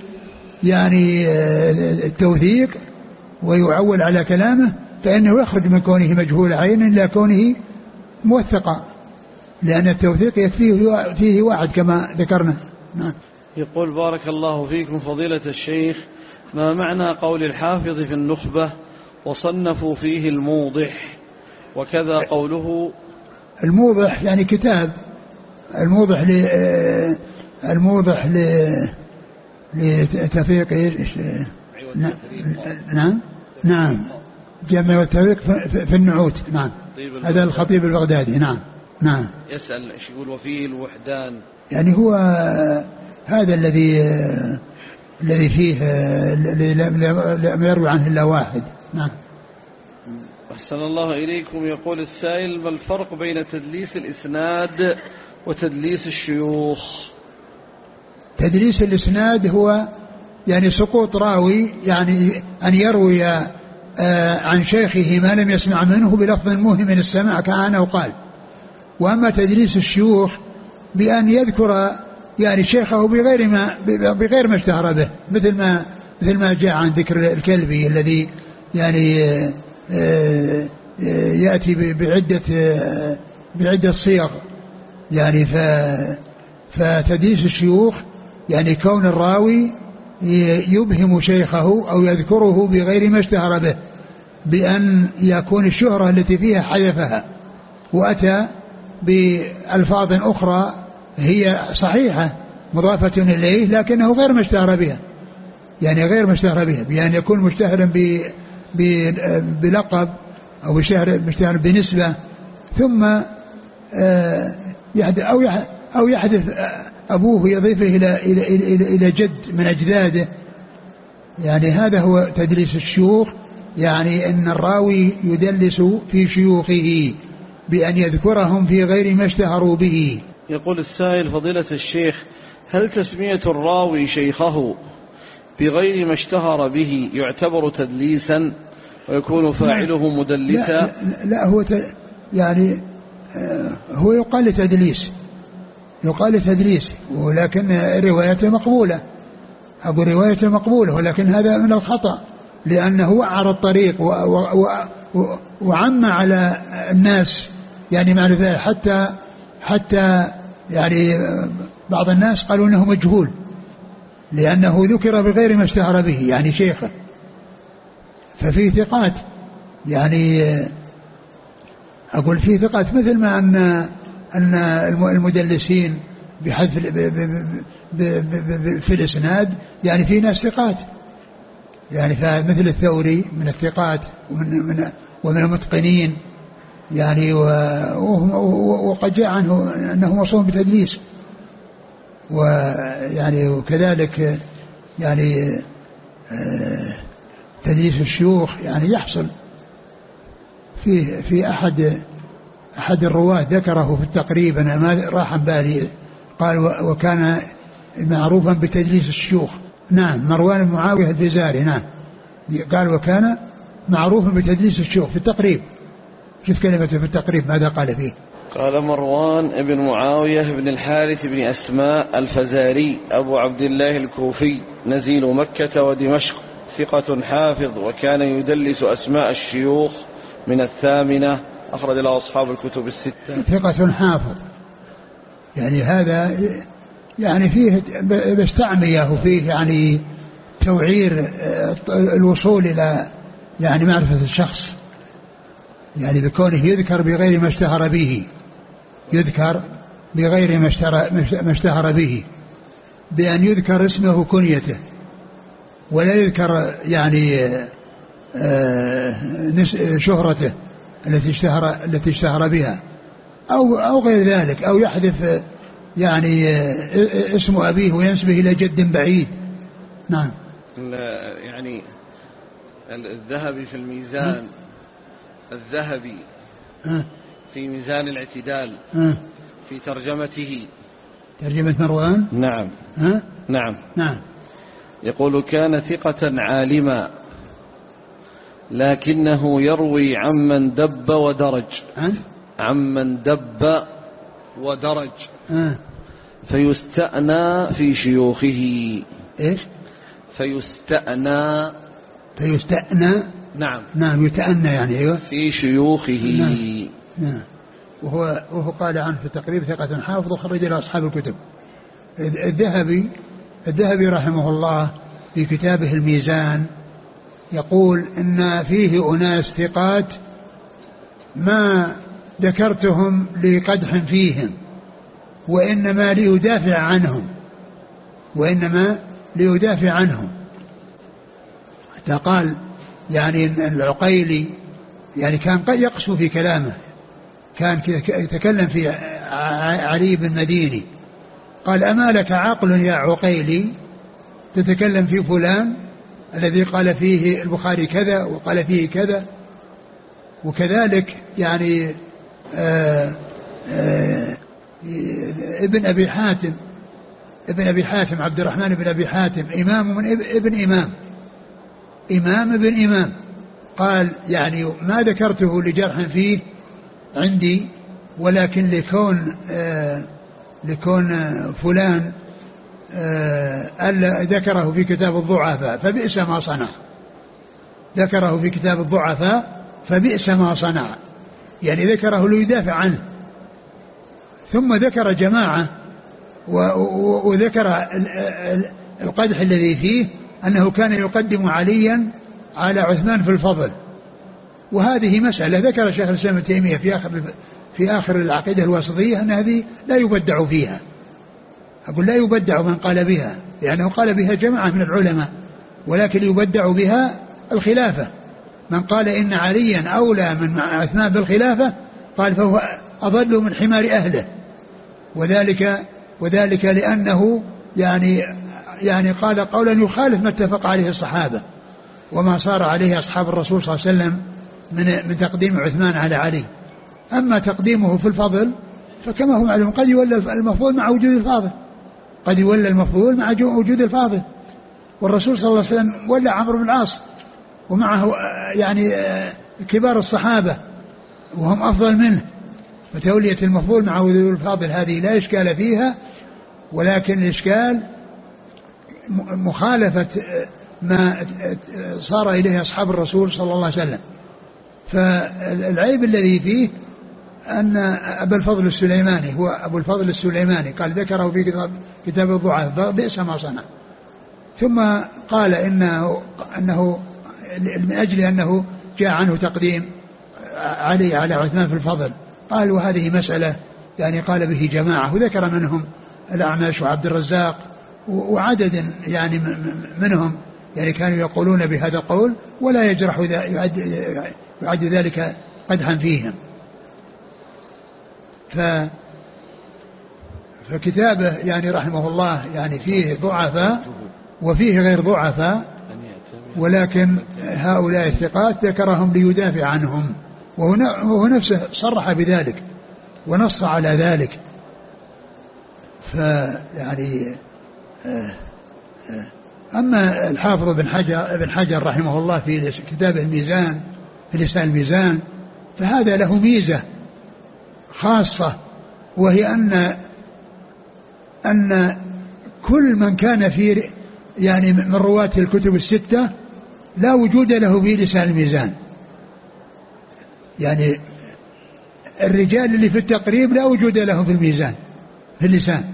يعني التوثيق ويعول على كلامه فإنه يخرج من كونه مجهول عين إلى كونه موثقا لأن التوثيق يكفيه فيه واحد كما ذكرنا. نعم. يقول بارك الله فيكم فضيلة الشيخ ما معنى قول الحافظ في النخبة وصنفوا فيه الموضح وكذا قوله الموضح يعني كتاب الموضح ل الموضح ل لتفريق إيش؟ نعم نعم. نعم. جمع والتفريق في النعوت. نعم. هذا الخطيب البغدادي. نعم. نعم. يسأل إيش يقول؟ وفيه الوحدان يعني هو هذا الذي الذي فيه الذي لم يروي عنه إلا واحد. نعم. أحسن الله إليكم. يقول السائل ما الفرق بين تدليس الإسناد وتدليس الشيوخ؟ تدليس الإسناد هو يعني سقوط راوي يعني أن يروي آه، عن شيخه ما لم يسمع منه بلفظ موهم من السماع كأنه قال. وأما تدليس الشيوخ بأن يذكر يعني شيخه بغير ما بغير ما اشتهر به مثل ما مثل ما جاء عن ذكر الكلبي الذي يعني آه، آه، يأتي بعدة بعدة صيغ. يعني ف فتدليس الشيوخ يعني كون الراوي يبهم شيخه أو يذكره بغير ما اشتهر به. بأن يكون الشهرة التي فيها حذفها وأتى بألفاظ أخرى هي صحيحة مضافة إليه لكنه غير ما اشتهر بها. يعني غير ما اشتهر بها بأن يكون مشتهرا بلقب أو مشتهر بنسبة ثم آه، أو أو يحدث أبوه يضيفه إلى, إلى, إلى, إلى جد من أجداده. يعني هذا هو تدليس الشيوخ يعني أن الراوي يدلس في شيوخه بأن يذكرهم في غير ما اشتهروا به. يقول السائل فضيلة الشيخ هل تسمية الراوي شيخه بغير ما اشتهر به يعتبر تدليسا ويكون فاعله مدلسا؟ لا, لا هو يعني آه، هو يقال تدليس يقال تدليس ولكن روايته مقبولة. أقول روايته مقبولة ولكن هذا من الخطأ. لأنه وعر الطريق وعم على الناس يعني معرفة حتى حتى يعني بعض الناس قالوا إنه مجهول لأنه ذكر بغير ما اشتهر به يعني شيخه. ففي ثقات يعني أقول في ثقات مثل ما ان أن المدلسين بحذف في الإسناد يعني في ناس ثقات. يعني مثل الثوري من الثقات ومن من ومن المتقنين يعني وقد جاء عنه أنه مصوم بتدليس. ويعني وكذلك يعني آه، تدليس الشيوخ يعني يحصل في في أحد أحد الرواة ذكره في التقريب أنا ما راح بالي قال وكان معروفا بتدليس الشيوخ. نعم مروان بن معاوية الجزاري نعم. قال وكان معروفا بتدليس الشيوخ في التقريب. شوف كلمته في التقريب ماذا قال فيه؟ قال مروان بن معاوية بن الحارث بن أسماء الفزاري أبو عبد الله الكوفي نزيل مكة ودمشق ثقة حافظ وكان يدلس أسماء الشيوخ من الثامنة. أخرج له أصحاب الكتب الستة. ثقة حافظ. يعني هذا يعني فيه بس تعمية وفيه يعني توعير آه، الوصول إلى يعني معرفة الشخص. يعني بكونه يذكر بغير ما اشتهر به يذكر بغير ما اشتهر به بأن يذكر اسمه كنيته ولا يذكر يعني آه، شهرته التي اشتهر التي اشتهر بها أو أو غير ذلك أو يحذف يعني اسم أبيه وينسبه إلى جد بعيد. نعم. يعني الذهبي في الميزان الذهبي في ميزان الاعتدال في ترجمته. ترجمة مروان؟ نعم. نعم. نعم. يقول كان ثقة عالما لكنه يروي عمن دب ودرج. عمن دب ودرج. فيستأنى في شيوخه. إيش؟ فيستأنى. فيستأنى؟ نعم. نعم يتأنى يعني أيوه. في شيوخه. نعم, نعم. وهو وهو قال عنه في التقريب ثقة حافظ وخرج له أصحاب الكتب. الذهبي الذهبي رحمه الله في كتابه الميزان يقول إن فيه أناس ثقات ما ذكرتهم لقدح فيهم وإنما ليدافع عنهم وإنما ليدافع عنهم. حتى قال يعني العقيلي يعني كان يقسو في كلامه كان يتكلم في علي بن مديني قال أما لك عقل يا عقيلي؟ تتكلم في فلان الذي قال فيه البخاري كذا وقال فيه كذا وكذلك يعني ابن أبي حاتم ابن أبي حاتم عبد الرحمن بن أبي حاتم إمام من ابن إمام إمام ابن إمام. قال يعني ما ذكرته لجرح فيه عندي ولكن لكون آه لكون فلان آه ذكره في كتاب الضعفاء فبئس ما صنع. ذكره في كتاب الضعفاء فبئس ما صنع. يعني ذكره ليدافع عنه. ثم ذكر جماعة وذكر القدح الذي فيه أنه كان يقدم عليا على عثمان في الفضل. وهذه مسألة ذكر شيخ الإسلام ابن تيمية في آخر في آخر العقيدة الواسطية أن هذه لا يبدع فيها. أقول لا يبدع من قال بها لأنه قال بها جماعة من العلماء ولكن يبدع بها الخلافة. من قال إن عليا أولى من عثمان بالخلافة قال فهو أضل من حمار أهله. وذلك وذلك لأنه يعني يعني قال قولا يخالف ما اتفق عليه الصحابة وما صار عليه أصحاب الرسول صلى الله عليه وسلم من من تقديم عثمان على علي. أما تقديمه في الفضل فكما هو معلوم قد يولى المفضول مع وجود الفاضل. قد يولى المفضول مع وجود الفاضل. والرسول صلى الله عليه وسلم ولى عمرو بن العاص ومعه يعني كبار الصحابة وهم أفضل منه. فتولية المفضول مع وجود الفاضل هذه لا إشكال فيها ولكن الإشكال مخالفة ما صار إليه أصحاب الرسول صلى الله عليه وسلم. فالعيب الذي فيه أن أبا الفضل السليماني هو أبو الفضل السليماني قال ذكره في كتاب كتاب الضعاف بئس ما صنع. ثم قال إنه أنه من أجل أنه جاء عنه تقديم علي على عثمان في الفضل. قال وهذه مسألة يعني قال به جماعة وذكر منهم الأعمش وعبد الرزاق وعدد يعني منهم يعني كانوا يقولون بهذا القول ولا يجرح يعد, يعد ذلك قدحا فيهم. ف فكتابه يعني رحمه الله يعني فيه ضعفاء وفيه غير ضعفاء. ولكن هؤلاء الثقات ذكرهم ليدافع عنهم. وهو نفسه صرح بذلك ونص على ذلك. فيعني آه، آه، أما الحافظ بن حجر, بن حجر رحمه الله في كتاب الميزان في لسان الميزان فهذا له ميزة خاصة وهي أن أن كل من كان في يعني من رواة الكتب الستة لا وجود له في لسان الميزان. يعني الرجال اللي في التقريب لا وجود لهم في الميزان في اللسان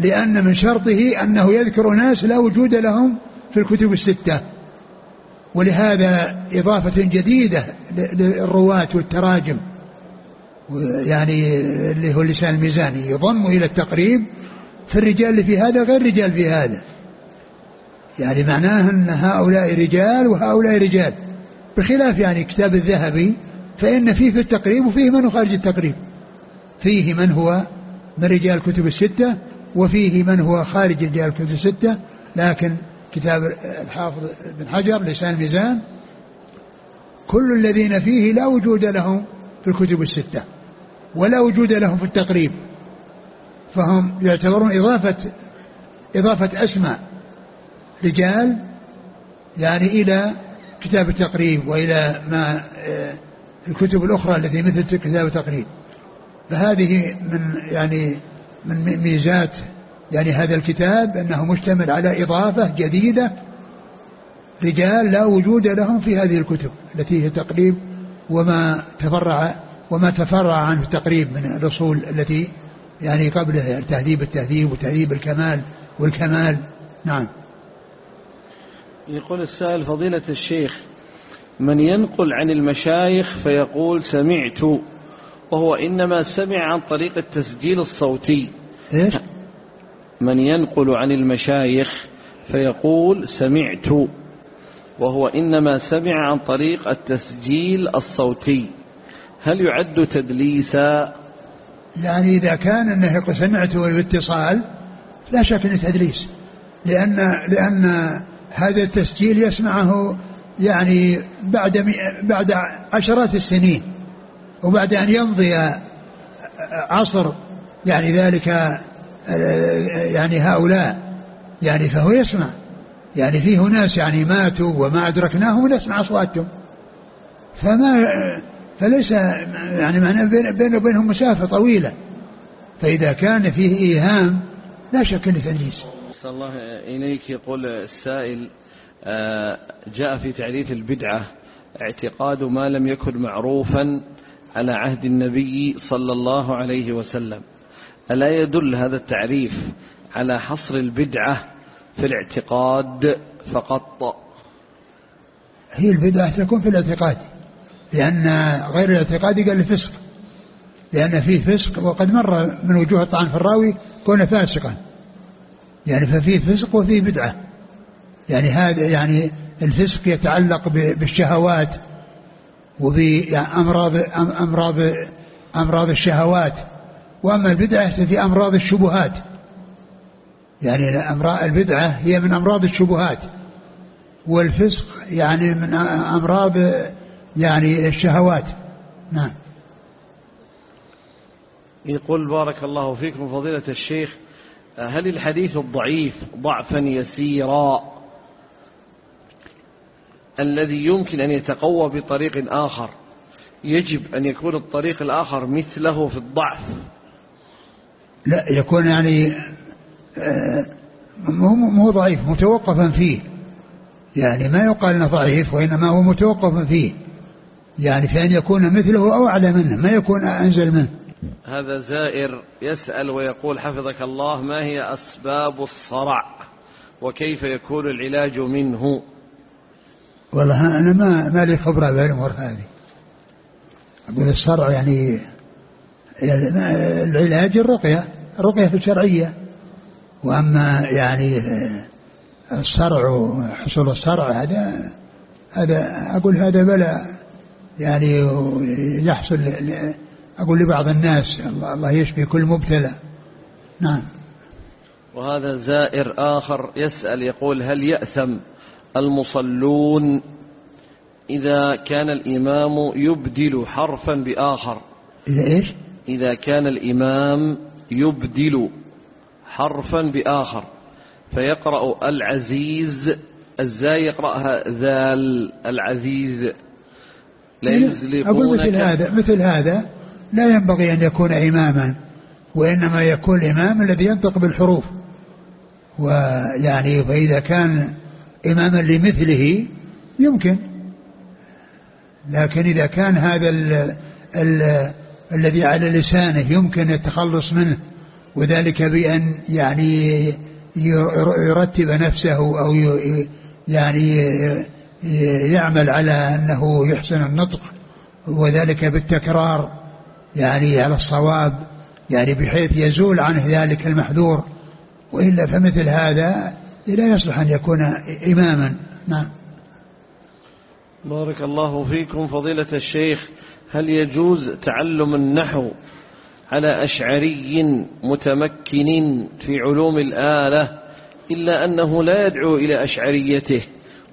لأن من شرطه أنه يذكر ناس لا وجود لهم في الكتب الستة. ولهذا إضافة جديدة للرواة والتراجم يعني اللي هو اللسان الميزاني يضم إلى التقريب في الرجال اللي في هذا غير رجال في هذا. يعني معناه أن هؤلاء رجال وهؤلاء رجال. بخلاف يعني كتاب الذهبي فإن فيه في التقريب وفيه من هو خارج التقريب. فيه من هو من رجال الكتب الستة وفيه من هو خارج رجال الكتب الستة. لكن كتاب الحافظ بن حجر لسان الميزان كل الذين فيه لا وجود لهم في الكتب الستة ولا وجود لهم في التقريب. فهم يعتبرون إضافة إضافة أسماء. رجال يعني إلى كتاب التقريب وإلى ما آه، الكتب الأخرى التي مثل كتاب التقريب. فهذه من يعني من ميزات يعني هذا الكتاب أنه مشتمل على إضافة جديدة. رجال لا وجود لهم في هذه الكتب التي هي تقريب وما تفرع وما تفرع عنه التقريب من الأصول التي يعني قبله تهذيب التهذيب وتهذيب الكمال والكمال. نعم. يقول السائل فضيلة الشيخ من ينقل عن المشايخ فيقول سمعت وهو إنما سمع عن طريق التسجيل الصوتي. إيش؟ من ينقل عن المشايخ فيقول سمعت وهو إنما سمع عن طريق التسجيل الصوتي. هل يعد تدليسا؟ يعني إذا كان أنه سمعت باتصال لا شك أنه تدليس لأن لأن هذا التسجيل يسمعه يعني بعد بعد عشرات السنين وبعد أن يمضي عصر يعني ذلك يعني هؤلاء يعني فهو يسمع. يعني فيه ناس يعني ماتوا وما أدركناهم ونسمع أصواتهم. فما فليس يعني معناه بينه وبينهم مسافة طويلة. فإذا كان فيه إيهام لا شك أنه تدليس صلى الله إليك. يقول السائل آه، جاء في تعريف البدعة اعتقاد ما لم يكن معروفا على عهد النبي صلى الله عليه وسلم. ألا يدل هذا التعريف على حصر البدعة في الاعتقاد فقط؟ هي البدعة تكون في الاعتقاد لأن غير الاعتقاد قال الفسق لأن فيه فسق وقد مر من وجوه الطعن في الراوي كون فاسقا. يعني ففيه فسق وفيه بدعة. يعني هذا يعني الفسق يتعلق بالشهوات وبأمراض أمراض أمراض الشهوات. وأما البدعة في أمراض الشبهات. يعني أمراض البدعة هي من أمراض الشبهات. والفسق يعني من أمراض يعني الشهوات. نعم. يقول بارك الله فيكم فضيلة الشيخ هل الحديث الضعيف ضعفا يسيرا الذي يمكن أن يتقوى بطريق آخر يجب أن يكون الطريق الآخر مثله في الضعف؟ لا يكون يعني آه، مو ضعيف متوقفا فيه. يعني ما يقال إنه ضعيف وإنما هو متوقف فيه. يعني في أن يكون مثله أو أعلى منه ما يكون أنزل منه. هذا زائر يسأل ويقول حفظك الله ما هي أسباب الصرع؟ وكيف يكون العلاج منه؟ والله أنا ما ما لي خبرة بالامور هذه. أقول الصرع يعني, يعني العلاج الرقية الرقية الشرعية. وأما يعني الصرع حصول الصرع هذا هذا أقول هذا بلاء. يعني يحصل أقول لبعض الناس الله يشفي كل مبتلى. نعم. وهذا زائر آخر يسأل يقول هل يأثم المصلون إذا كان الإمام يبدل حرفا بآخر؟ إذا إيش؟ إذا كان الإمام يبدل حرفا بآخر فيقرأ العزيز إزاي يقرأها ذال العزيز. لا أقول مثل هذا مثل هذا. لا ينبغي أن يكون إماما وإنما يكون الإمام الذي ينطق بالحروف. ويعني فإذا كان إماما لمثله يمكن لكن إذا كان هذا ال ال الذي على لسانه يمكن التخلص منه وذلك بأن يعني يرتب نفسه أو يعني يعمل على أنه يحسن النطق وذلك بالتكرار. يعني على الصواب يعني بحيث يزول عنه ذلك المحذور. وإلا فمثل هذا لا يصلح أن يكون إماما. نعم. بارك الله فيكم فضيلة الشيخ هل يجوز تعلم النحو على أشعري متمكن في علوم الآلة إلا أنه لا يدعو إلى أشعريته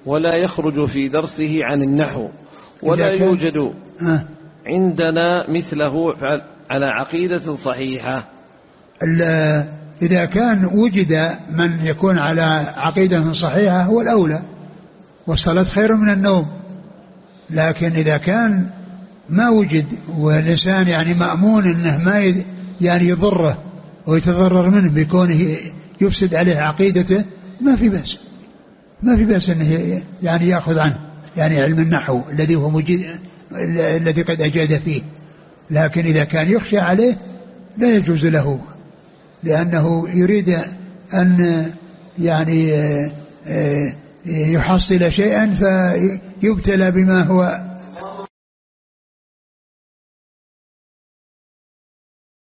ولا يخرج في درسه عن النحو ولا يوجد عندنا مثله على عقيدة صحيحة. إذا كان وجد من يكون على عقيدة صحيحة هو الأولى والصلاة خير من النوم. لكن إذا كان ما وجد والإنسان يعني مأمون أنه ما يعني يضره ويتضرر منه بكونه يفسد عليه عقيدته ما في بأس. ما في بأس أنه يعني يأخذ عنه يعني علم النحو الذي هو الذي قد أجاد فيه. لكن إذا كان يخشى عليه لا يجوز له لأنه يريد أن يعني آه، آه، يحصل شيئا فيبتلى بما هو